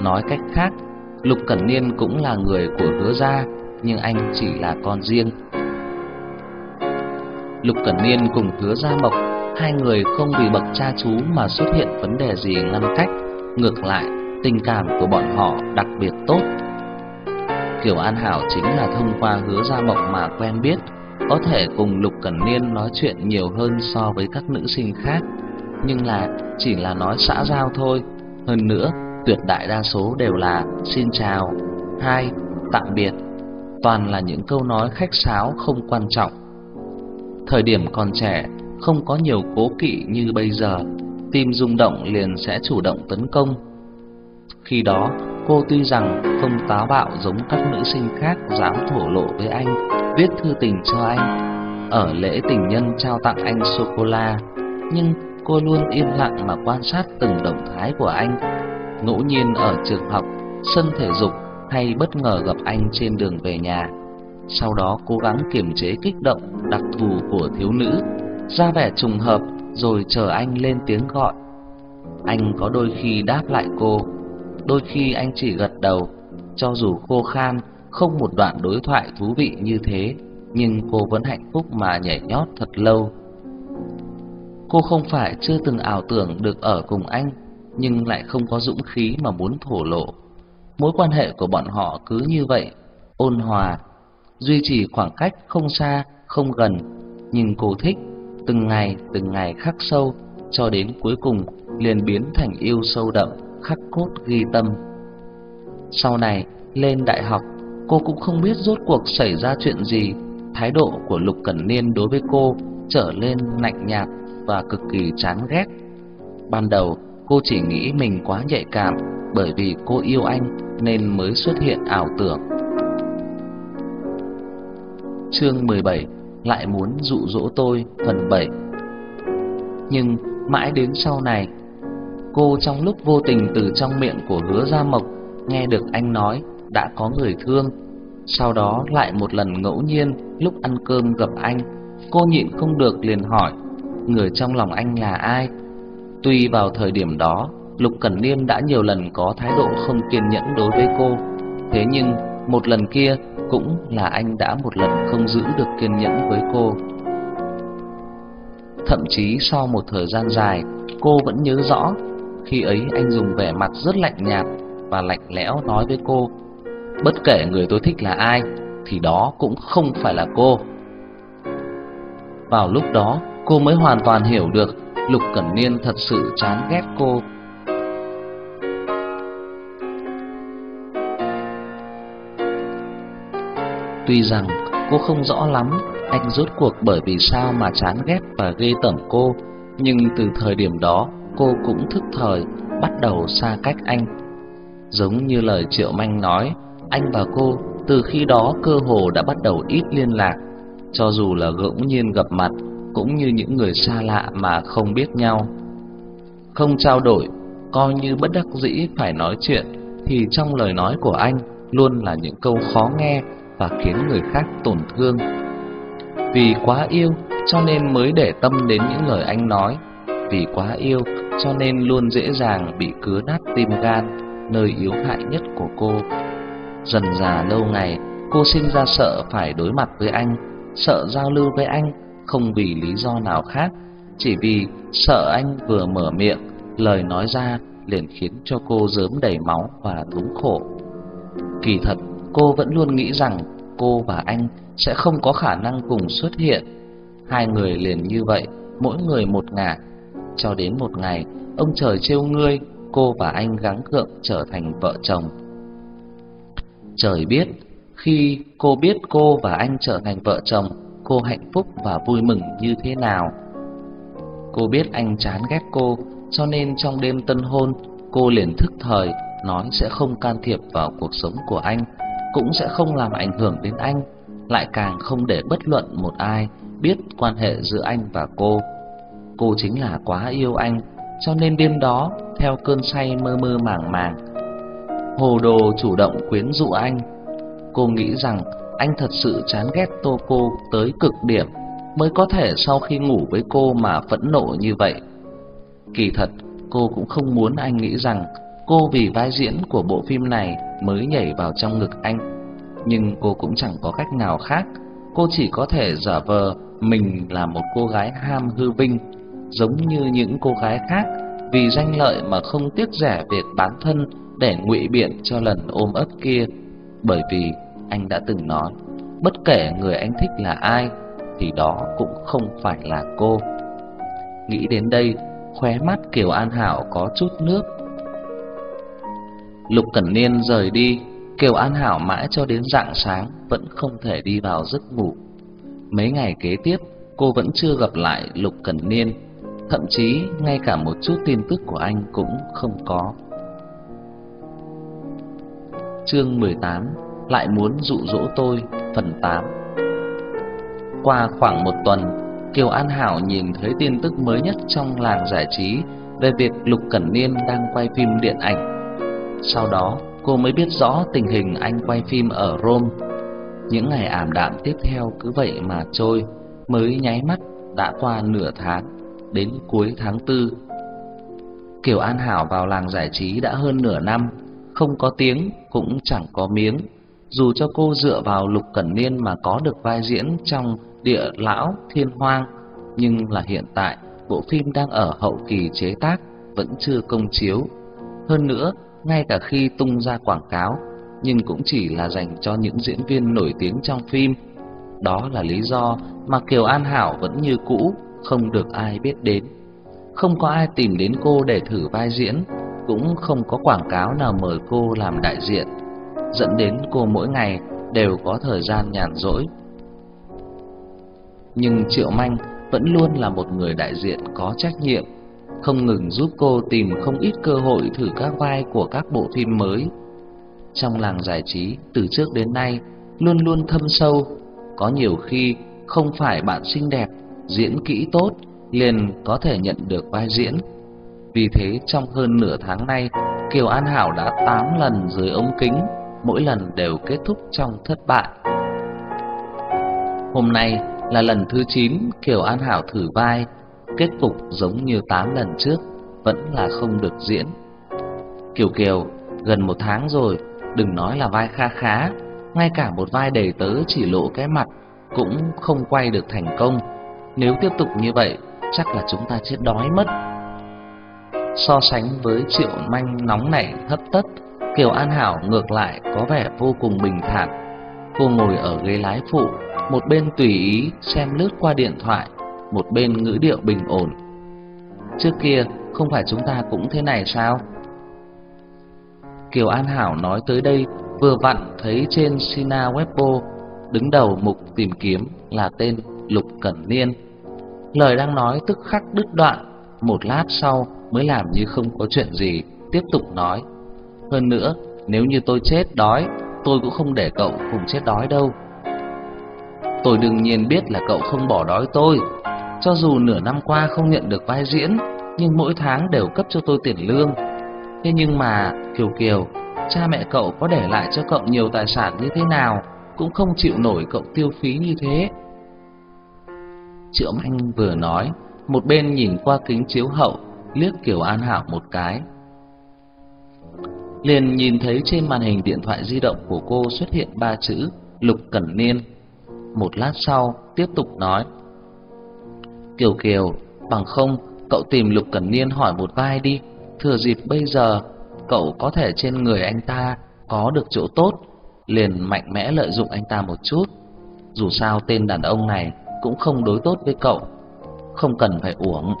Nói cách khác, Lục Cẩn Niên cũng là người của Hứa Gia, nhưng anh chỉ là con riêng. Lục Cẩn Niên cùng Hứa Gia Mộc, hai người không vì bậc cha chú mà xuất hiện vấn đề gì ngăn cách, ngược lại, tình cảm của bọn họ đặc biệt tốt. Kiều An Hảo chính là thông qua Hứa Gia Mộc mà quen biết, có thể cùng Lục Cẩn Niên nói chuyện nhiều hơn so với các nữ sinh khác, nhưng là chỉ là nói xã giao thôi. Hơn nữa, tuyệt đại đa số đều là xin chào, hai, tạm biệt, toàn là những câu nói khách sáo không quan trọng. Thời điểm còn trẻ, không có nhiều cố kỵ như bây giờ, tim rung động liền sẽ chủ động tấn công. Khi đó, cô tuy rằng không táo bạo giống các nữ sinh khác dám thổ lộ với anh, viết thư tình cho anh, ở lễ tình nhân trao tặng anh sô cô la, nhưng cô luôn im lặng mà quan sát từng động thái của anh. Ngẫu nhiên ở trường học, sân thể dục hay bất ngờ gặp anh trên đường về nhà. Sau đó cố gắng kiềm chế kích động đặc thù của thiếu nữ, ra vẻ trùng hợp rồi chờ anh lên tiếng gọi. Anh có đôi khi đáp lại cô, đôi khi anh chỉ gật đầu, cho dù khô khan, không một đoạn đối thoại thú vị như thế, nhưng cô vẫn hạnh phúc mà nhảy nhót thật lâu. Cô không phải chưa từng ảo tưởng được ở cùng anh, nhưng lại không có dũng khí mà muốn thổ lộ. Mối quan hệ của bọn họ cứ như vậy, ôn hòa, duy trì khoảng cách không xa, không gần, nhưng cô thích, từng ngày từng ngày khắc sâu cho đến cuối cùng liền biến thành yêu sâu đậm, khắc cốt ghi tâm. Sau này lên đại học, cô cũng không biết rốt cuộc xảy ra chuyện gì, thái độ của Lục Cẩn Niên đối với cô trở lên lạnh nhạt và cực kỳ chán ghét. Ban đầu, cô chỉ nghĩ mình quá nhạy cảm bởi vì cô yêu anh nên mới xuất hiện ảo tưởng. Chương 17 lại muốn dụ dỗ tôi phần 7. Nhưng mãi đến sau này, cô trong lúc vô tình từ trong miệng của Hứa Gia Mộc nghe được anh nói đã có người thương. Sau đó lại một lần ngẫu nhiên lúc ăn cơm gặp anh, cô nhịn không được liền hỏi, người trong lòng anh là ai? Tuy vào thời điểm đó, Lục Cẩn Niên đã nhiều lần có thái độ không kiên nhẫn đối với cô, thế nhưng một lần kia cũng là anh đã một lần không giữ được kiên nhẫn với cô. Thậm chí sau một thời gian dài, cô vẫn nhớ rõ khi ấy anh dùng vẻ mặt rất lạnh nhạt và lạnh lẽo nói với cô: "Bất kể người tôi thích là ai thì đó cũng không phải là cô." Vào lúc đó, cô mới hoàn toàn hiểu được Lục Cẩn Niên thật sự chán ghét cô. Tuy rằng cô không rõ lắm anh rốt cuộc bởi vì sao mà chán ghét và ghê tởm cô, nhưng từ thời điểm đó cô cũng thức thời bắt đầu xa cách anh. Giống như lời Triệu Manh nói, anh và cô từ khi đó cơ hồ đã bắt đầu ít liên lạc, cho dù là ngẫu nhiên gặp mặt cũng như những người xa lạ mà không biết nhau. Không trao đổi, coi như bất đắc dĩ phải nói chuyện thì trong lời nói của anh luôn là những câu khó nghe và khiến người khác tổn thương. Vì quá yêu cho nên mới để tâm đến những lời anh nói, vì quá yêu cho nên luôn dễ dàng bị cứa nát tim gan, nơi yếu hại nhất của cô. Dần già lâu ngày, cô sinh ra sợ phải đối mặt với anh, sợ giao lưu với anh không vì lý do nào khác, chỉ vì sợ anh vừa mở miệng, lời nói ra liền khiến cho cô rớm đầy máu và thống khổ. Kỳ thật, cô vẫn luôn nghĩ rằng cô và anh sẽ không có khả năng cùng xuất hiện. Hai người liền như vậy, mỗi người một ngả, cho đến một ngày, ông trời trêu ngươi, cô và anh gắng gượng trở thành vợ chồng. Trời biết, khi cô biết cô và anh trở thành vợ chồng, cô hạnh phúc và vui mừng như thế nào. Cô biết anh chán ghét cô, cho nên trong đêm tân hôn, cô liền thức thời nói sẽ không can thiệp vào cuộc sống của anh, cũng sẽ không làm ảnh hưởng đến anh, lại càng không để bất luận một ai biết quan hệ giữa anh và cô. Cô chính là quá yêu anh, cho nên đêm đó theo cơn say mơ mơ màng màng, hồ đồ chủ động quyến rũ anh. Cô nghĩ rằng anh thật sự chán ghét Tô cô tới cực điểm mới có thể sau khi ngủ với cô mà phẫn nộ như vậy. Kỳ thật, cô cũng không muốn anh nghĩ rằng cô vì vai diễn của bộ phim này mới nhảy vào trong ngực anh. Nhưng cô cũng chẳng có cách nào khác, cô chỉ có thể giả vờ mình là một cô gái ham hư vinh, giống như những cô gái khác vì danh lợi mà không tiếc rẻ việc bán thân để ngụy biện cho lần ôm ấp kia, bởi vì anh đã từng nói, bất kể người anh thích là ai thì đó cũng không phải là cô. Nghĩ đến đây, khóe mắt Kiều An Hảo có chút nước. Lục Cẩn Niên rời đi, Kiều An Hảo mãi cho đến rạng sáng vẫn không thể đi vào giấc ngủ. Mấy ngày kế tiếp, cô vẫn chưa gặp lại Lục Cẩn Niên, thậm chí ngay cả một chút tin tức của anh cũng không có. Chương 18 lại muốn dụ dỗ tôi phần 8 Qua khoảng một tuần, Kiều An Hảo nhìn thấy tin tức mới nhất trong làng giải trí về việc Lục Cẩn Niên đang quay phim điện ảnh. Sau đó, cô mới biết rõ tình hình anh quay phim ở Rome. Những ngày ảm đạm tiếp theo cứ vậy mà trôi, mới nháy mắt đã qua nửa tháng, đến cuối tháng tư. Kiều An Hảo vào làng giải trí đã hơn nửa năm, không có tiếng cũng chẳng có miếng. Dù cho cô dựa vào Lục Cẩn Niên mà có được vai diễn trong Địa Lão Thiên Hoang, nhưng là hiện tại bộ phim đang ở hậu kỳ chế tác, vẫn chưa công chiếu. Hơn nữa, ngay cả khi tung ra quảng cáo, nhưng cũng chỉ là dành cho những diễn viên nổi tiếng trong phim. Đó là lý do mà Kiều An Hảo vẫn như cũ, không được ai biết đến. Không có ai tìm đến cô để thử vai diễn, cũng không có quảng cáo nào mời cô làm đại diện, dẫn đến cô mỗi ngày đều có thời gian nhàn rỗi. Nhưng Triệu Manh vẫn luôn là một người đại diện có trách nhiệm, không ngừng giúp cô tìm không ít cơ hội thử các vai của các bộ phim mới. Trong làng giải trí từ trước đến nay luôn luôn thâm sâu, có nhiều khi không phải bạn xinh đẹp, diễn kỹ tốt liền có thể nhận được vai diễn vì thế trong hơn nửa tháng nay, Kiều An Hảo đã 8 lần dưới ống kính, mỗi lần đều kết thúc trong thất bại. Hôm nay là lần thứ 9 Kiều An Hảo thử vai, kết cục giống như 8 lần trước, vẫn là không được diễn. Kiều Kiều, gần một tháng rồi, đừng nói là vai kha khá, ngay cả một vai đầy tớ chỉ lộ cái mặt cũng không quay được thành công. Nếu tiếp tục như vậy, chắc là chúng ta chết đói mất. So sánh với Triệu Manh nóng nảy hấp tấp, Kiều An Hảo ngược lại có vẻ vô cùng bình thản. Cô ngồi ở ghế lái phụ, một bên tùy ý xem lướt qua điện thoại, một bên ngữ điệu bình ổn. Trước kia không phải chúng ta cũng thế này sao? Kiều An Hảo nói tới đây vừa vặn thấy trên Sina Weibo đứng đầu mục tìm kiếm là tên Lục Cẩn Niên. Lời đang nói tức khắc đứt đoạn, một lát sau mới làm như không có chuyện gì, tiếp tục nói. Hơn nữa, nếu như tôi chết đói, tôi cũng không để cậu cùng chết đói đâu. Tôi đương nhiên biết là cậu không bỏ đói tôi, cho dù nửa năm qua không nhận được vai diễn, nhưng mỗi tháng đều cấp cho tôi tiền lương. Thế nhưng mà, Kiều Kiều, cha mẹ cậu có để lại cho cậu nhiều tài sản như thế nào, cũng không chịu nổi cậu tiêu phí như thế. Triệu Anh vừa nói, một bên nhìn qua kính chiếu hậu, liếc Kiều An Hảo một cái. Liền nhìn thấy trên màn hình điện thoại di động của cô xuất hiện ba chữ Lục Cẩn Niên. Một lát sau, tiếp tục nói: "Kiều Kiều, bằng không cậu tìm Lục Cẩn Niên hỏi một vai đi, thừa dịp bây giờ cậu có thể trên người anh ta có được chỗ tốt, liền mạnh mẽ lợi dụng anh ta một chút. Dù sao tên đàn ông này cũng không đối tốt với cậu, không cần phải uổng."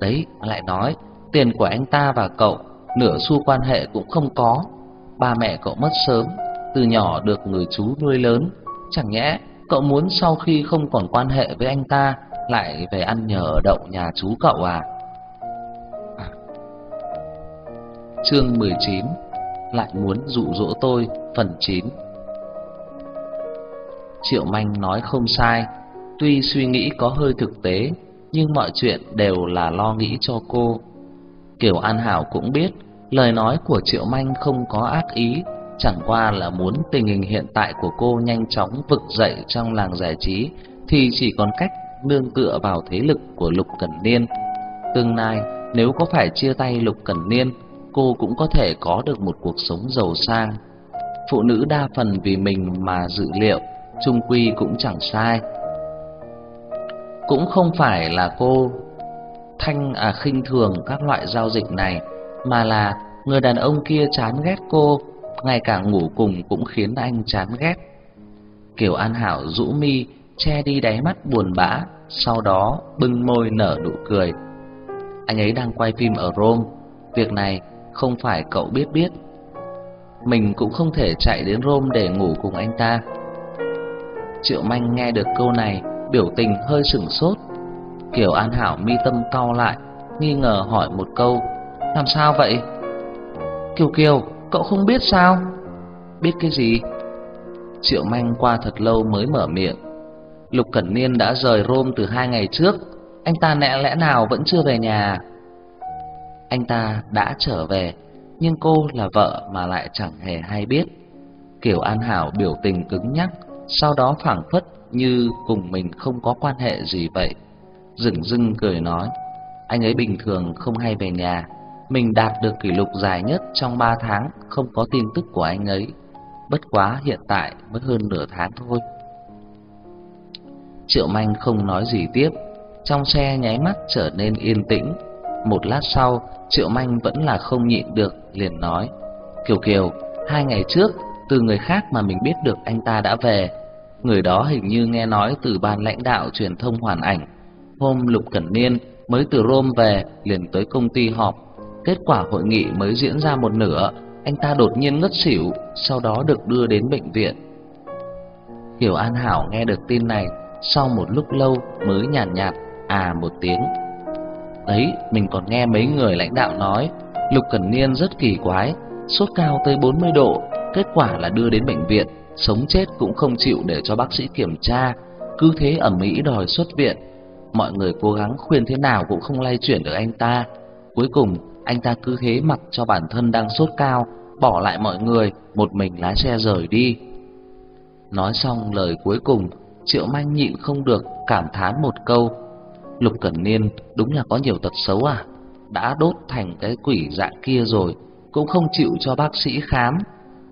Đấy, lại nói, tiền của anh ta và cậu nửa xu quan hệ cũng không có. Ba mẹ cậu mất sớm, từ nhỏ được người chú nuôi lớn, chẳng nhẽ cậu muốn sau khi không còn quan hệ với anh ta lại về ăn nhờ ở đậu nhà chú cậu à? à. Chương 19 lại muốn dụ dỗ tôi phần 9 Triệu Manh nói không sai, tuy suy nghĩ có hơi thực tế nhưng mọi chuyện đều là lo nghĩ cho cô. Kiều An Hảo cũng biết, lời nói của Triệu Manh không có ác ý, chẳng qua là muốn tình hình hiện tại của cô nhanh chóng vực dậy trong làng giải trí thì chỉ còn cách nương tựa vào thế lực của Lục Cẩn Niên. Tương lai, nếu có phải chia tay Lục Cẩn Niên, cô cũng có thể có được một cuộc sống giàu sang. Phụ nữ đa phần vì mình mà dự liệu, chung quy cũng chẳng sai. Cũng không phải là cô thanh à khinh thường các loại giao dịch này, mà là người đàn ông kia chán ghét cô, ngay cả ngủ cùng cũng khiến anh chán ghét. Kiều An Hảo rũ mi, che đi đáy mắt buồn bã, sau đó bưng môi nở nụ cười. Anh ấy đang quay phim ở Rome, việc này không phải cậu biết biết. Mình cũng không thể chạy đến Rome để ngủ cùng anh ta. Triệu Manh nghe được câu này, biểu tình hơi sửng sốt. Kiều An Hảo mi tâm cau lại, nghi ngờ hỏi một câu, "Làm sao vậy?" "Kiều Kiều, cậu không biết sao?" "Biết cái gì?" Triệu Manh qua thật lâu mới mở miệng. Lục Cẩn Niên đã rời Rome từ hai ngày trước, anh ta lẽ lẽ nào vẫn chưa về nhà? Anh ta đã trở về, nhưng cô là vợ mà lại chẳng hề hay biết. Kiều An Hảo biểu tình cứng nhắc, sau đó phảng phất như cùng mình không có quan hệ gì vậy. Dừng dưng cười nói, anh ấy bình thường không hay về nhà, mình đạt được kỷ lục dài nhất trong 3 tháng không có tin tức của anh ấy. Bất quá hiện tại mới hơn nửa tháng thôi. Triệu Manh không nói gì tiếp, trong xe nháy mắt trở nên yên tĩnh. Một lát sau, Triệu Manh vẫn là không nhịn được, liền nói: "Kiều Kiều, hai ngày trước, từ người khác mà mình biết được anh ta đã về. Người đó hình như nghe nói từ ban lãnh đạo truyền thông hoàn ảnh. Hôm Lục Cẩn Niên mới từ Rome về, liền tới công ty họp. Kết quả hội nghị mới diễn ra một nửa, anh ta đột nhiên ngất xỉu, sau đó được đưa đến bệnh viện." Hiểu An Hảo nghe được tin này, sau một lúc lâu mới nhàn nhạt, nhạt à một tiếng. Đấy, mình còn nghe mấy người lãnh đạo nói, Lục Cẩn Niên rất kỳ quái, sốt cao tới 40 độ, kết quả là đưa đến bệnh viện, sống chết cũng không chịu để cho bác sĩ kiểm tra, cứ thế ở mỹ đòi xuất viện. Mọi người cố gắng khuyên thế nào cũng không lay chuyển được anh ta. Cuối cùng, anh ta cứ thế mặc cho bản thân đang sốt cao, bỏ lại mọi người, một mình lái xe rời đi. Nói xong lời cuối cùng, Triệu Manh nhịn không được cảm thán một câu, Lục Cẩn Niên đúng là có nhiều tật xấu à, đã đốt thành cái quỷ dạng kia rồi, cũng không chịu cho bác sĩ khám.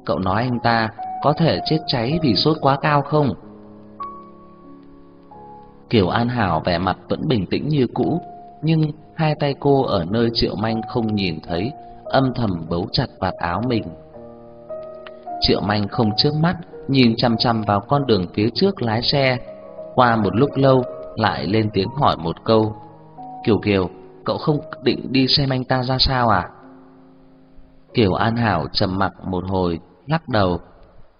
Cậu nói anh ta có thể chết cháy vì sốt quá cao không? Kiều An Hảo vẻ mặt vẫn bình tĩnh như cũ, nhưng hai tay cô ở nơi Triệu Manh không nhìn thấy, âm thầm bấu chặt vạt áo mình. Triệu Manh không trước mắt, nhìn chằm chằm vào con đường phía trước lái xe. Qua một lúc lâu, lại lên tiếng hỏi một câu. "Kiều Kiều, cậu không định đi xem anh ta ra sao à?" Kiều An Hảo trầm mặc một hồi, lắc đầu.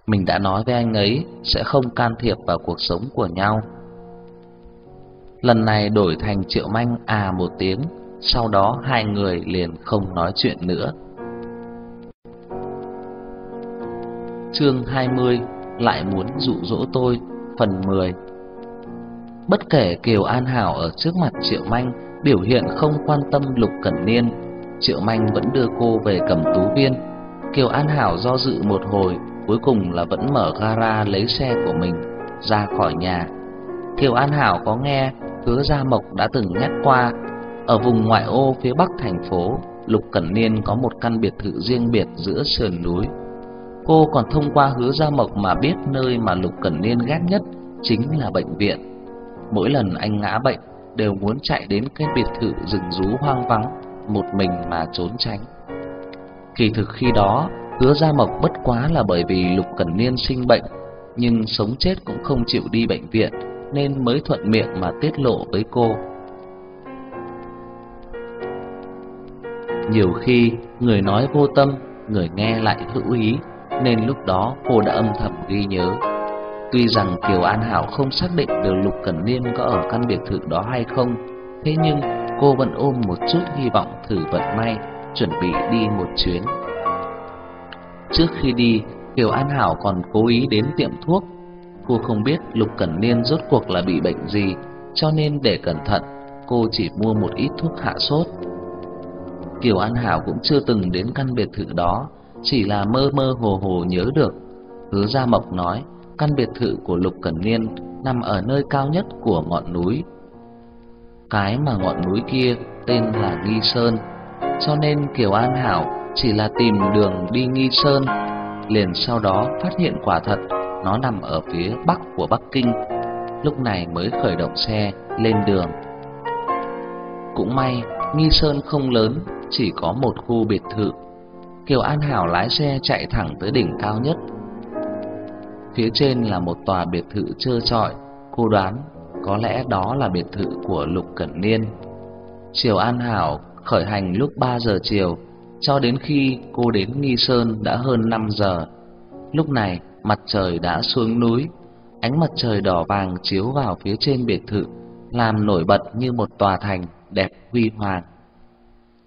Mình đã nói với anh ấy sẽ không can thiệp vào cuộc sống của nhau. Lần này đổi thành Triệu Manh à một tiếng, sau đó hai người liền không nói chuyện nữa. Chương 20 lại muốn dụ dỗ tôi, phần 10. Bất kể Kiều An Hảo ở trước mặt Triệu Manh biểu hiện không quan tâm Lục Cẩn Niên, Triệu Manh vẫn đưa cô về cầm tú viên. Kiều An Hảo do dự một hồi, cuối cùng là vẫn mở gara lấy xe của mình ra khỏi nhà. Kiều An Hảo có nghe Hứa Gia Mộc đã từng nhắc qua, ở vùng ngoại ô phía bắc thành phố, Lục Cẩn Niên có một căn biệt thự riêng biệt giữa sườn núi. Cô còn thông qua Hứa Gia Mộc mà biết nơi mà Lục Cẩn Niên ghét nhất chính là bệnh viện. Mỗi lần anh ngã bệnh đều muốn chạy đến cái biệt thự rừng rú hoang vắng một mình mà trốn tránh. Kỳ thực khi đó, Hứa Gia Mộc bất quá là bởi vì Lục Cẩn Niên sinh bệnh, nhưng sống chết cũng không chịu đi bệnh viện nên mới thuận miệng mà tiết lộ với cô. Nhiều khi người nói vô tâm, người nghe lại hữu ý, nên lúc đó cô đã âm thầm ghi nhớ. Tuy rằng Kiều An Hảo không xác định được Lục Cẩn Niên có ở căn biệt thự đó hay không, thế nhưng cô vẫn ôm một chút hy vọng thử vận may, chuẩn bị đi một chuyến. Trước khi đi, Kiều An Hảo còn cố ý đến tiệm thuốc. Cô không biết Lục Cẩn Niên rốt cuộc là bị bệnh gì, cho nên để cẩn thận, cô chỉ mua một ít thuốc hạ sốt. Kiều An Hảo cũng chưa từng đến căn biệt thự đó, chỉ là mơ mơ hồ hồ nhớ được. Hứa Gia Mộc nói, Căn biệt thự của Lục Cẩn Niên nằm ở nơi cao nhất của ngọn núi. Cái mà ngọn núi kia tên là Nghi Sơn, cho nên Kiều An Hảo chỉ là tìm đường đi Nghi Sơn, liền sau đó phát hiện quả thật nó nằm ở phía bắc của Bắc Kinh, lúc này mới khởi động xe lên đường. Cũng may, Nghi Sơn không lớn, chỉ có một khu biệt thự. Kiều An Hảo lái xe chạy thẳng tới đỉnh cao nhất Phía trên là một tòa biệt thự trơ trọi, Cô đoán có lẽ đó là biệt thự của Lục Cẩn Niên. Triều An Hảo khởi hành lúc 3 giờ chiều, cho đến khi cô đến Nghi Sơn đã hơn 5 giờ. Lúc này, mặt trời đã xuống núi, ánh mặt trời đỏ vàng chiếu vào phía trên biệt thự, làm nổi bật như một tòa thành đẹp huy hoàng.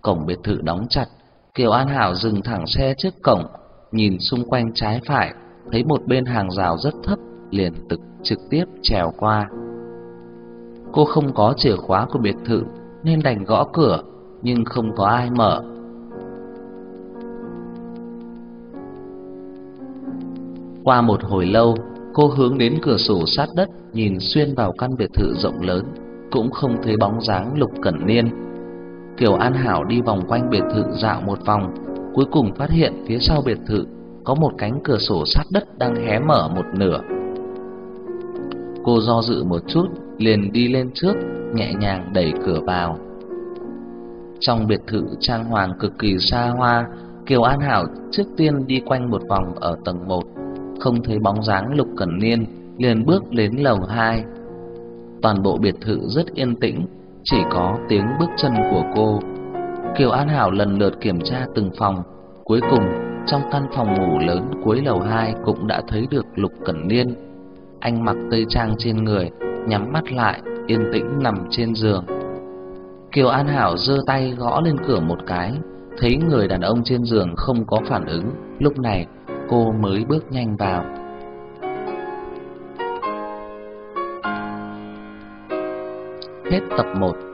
Cổng biệt thự đóng chặt, Kiều An Hảo dừng thẳng xe trước cổng, nhìn xung quanh trái phải, thấy một bên hàng rào rất thấp, liền tực trực tiếp trèo qua. Cô không có chìa khóa của biệt thự nên đành gõ cửa, nhưng không có ai mở. Qua một hồi lâu, cô hướng đến cửa sổ sát đất nhìn xuyên vào căn biệt thự rộng lớn, cũng không thấy bóng dáng Lục Cẩn Niên. Kiều An Hảo đi vòng quanh biệt thự dạo một vòng, cuối cùng phát hiện phía sau biệt thự có một cánh cửa sổ sát đất đang hé mở một nửa. Cô do dự một chút, liền đi lên trước, nhẹ nhàng đẩy cửa vào. Trong biệt thự trang hoàng cực kỳ xa hoa, Kiều An Hảo trước tiên đi quanh một vòng ở tầng 1, không thấy bóng dáng Lục Cẩn Niên, liền bước đến lầu 2. Toàn bộ biệt thự rất yên tĩnh, chỉ có tiếng bước chân của cô. Kiều An Hảo lần lượt kiểm tra từng phòng, cuối cùng trong căn phòng ngủ lớn cuối lầu 2 cũng đã thấy được Lục Cẩn Niên. Anh mặc tây trang trên người, nhắm mắt lại, yên tĩnh nằm trên giường. Kiều An Hảo giơ tay gõ lên cửa một cái, thấy người đàn ông trên giường không có phản ứng, lúc này cô mới bước nhanh vào. Hết tập 1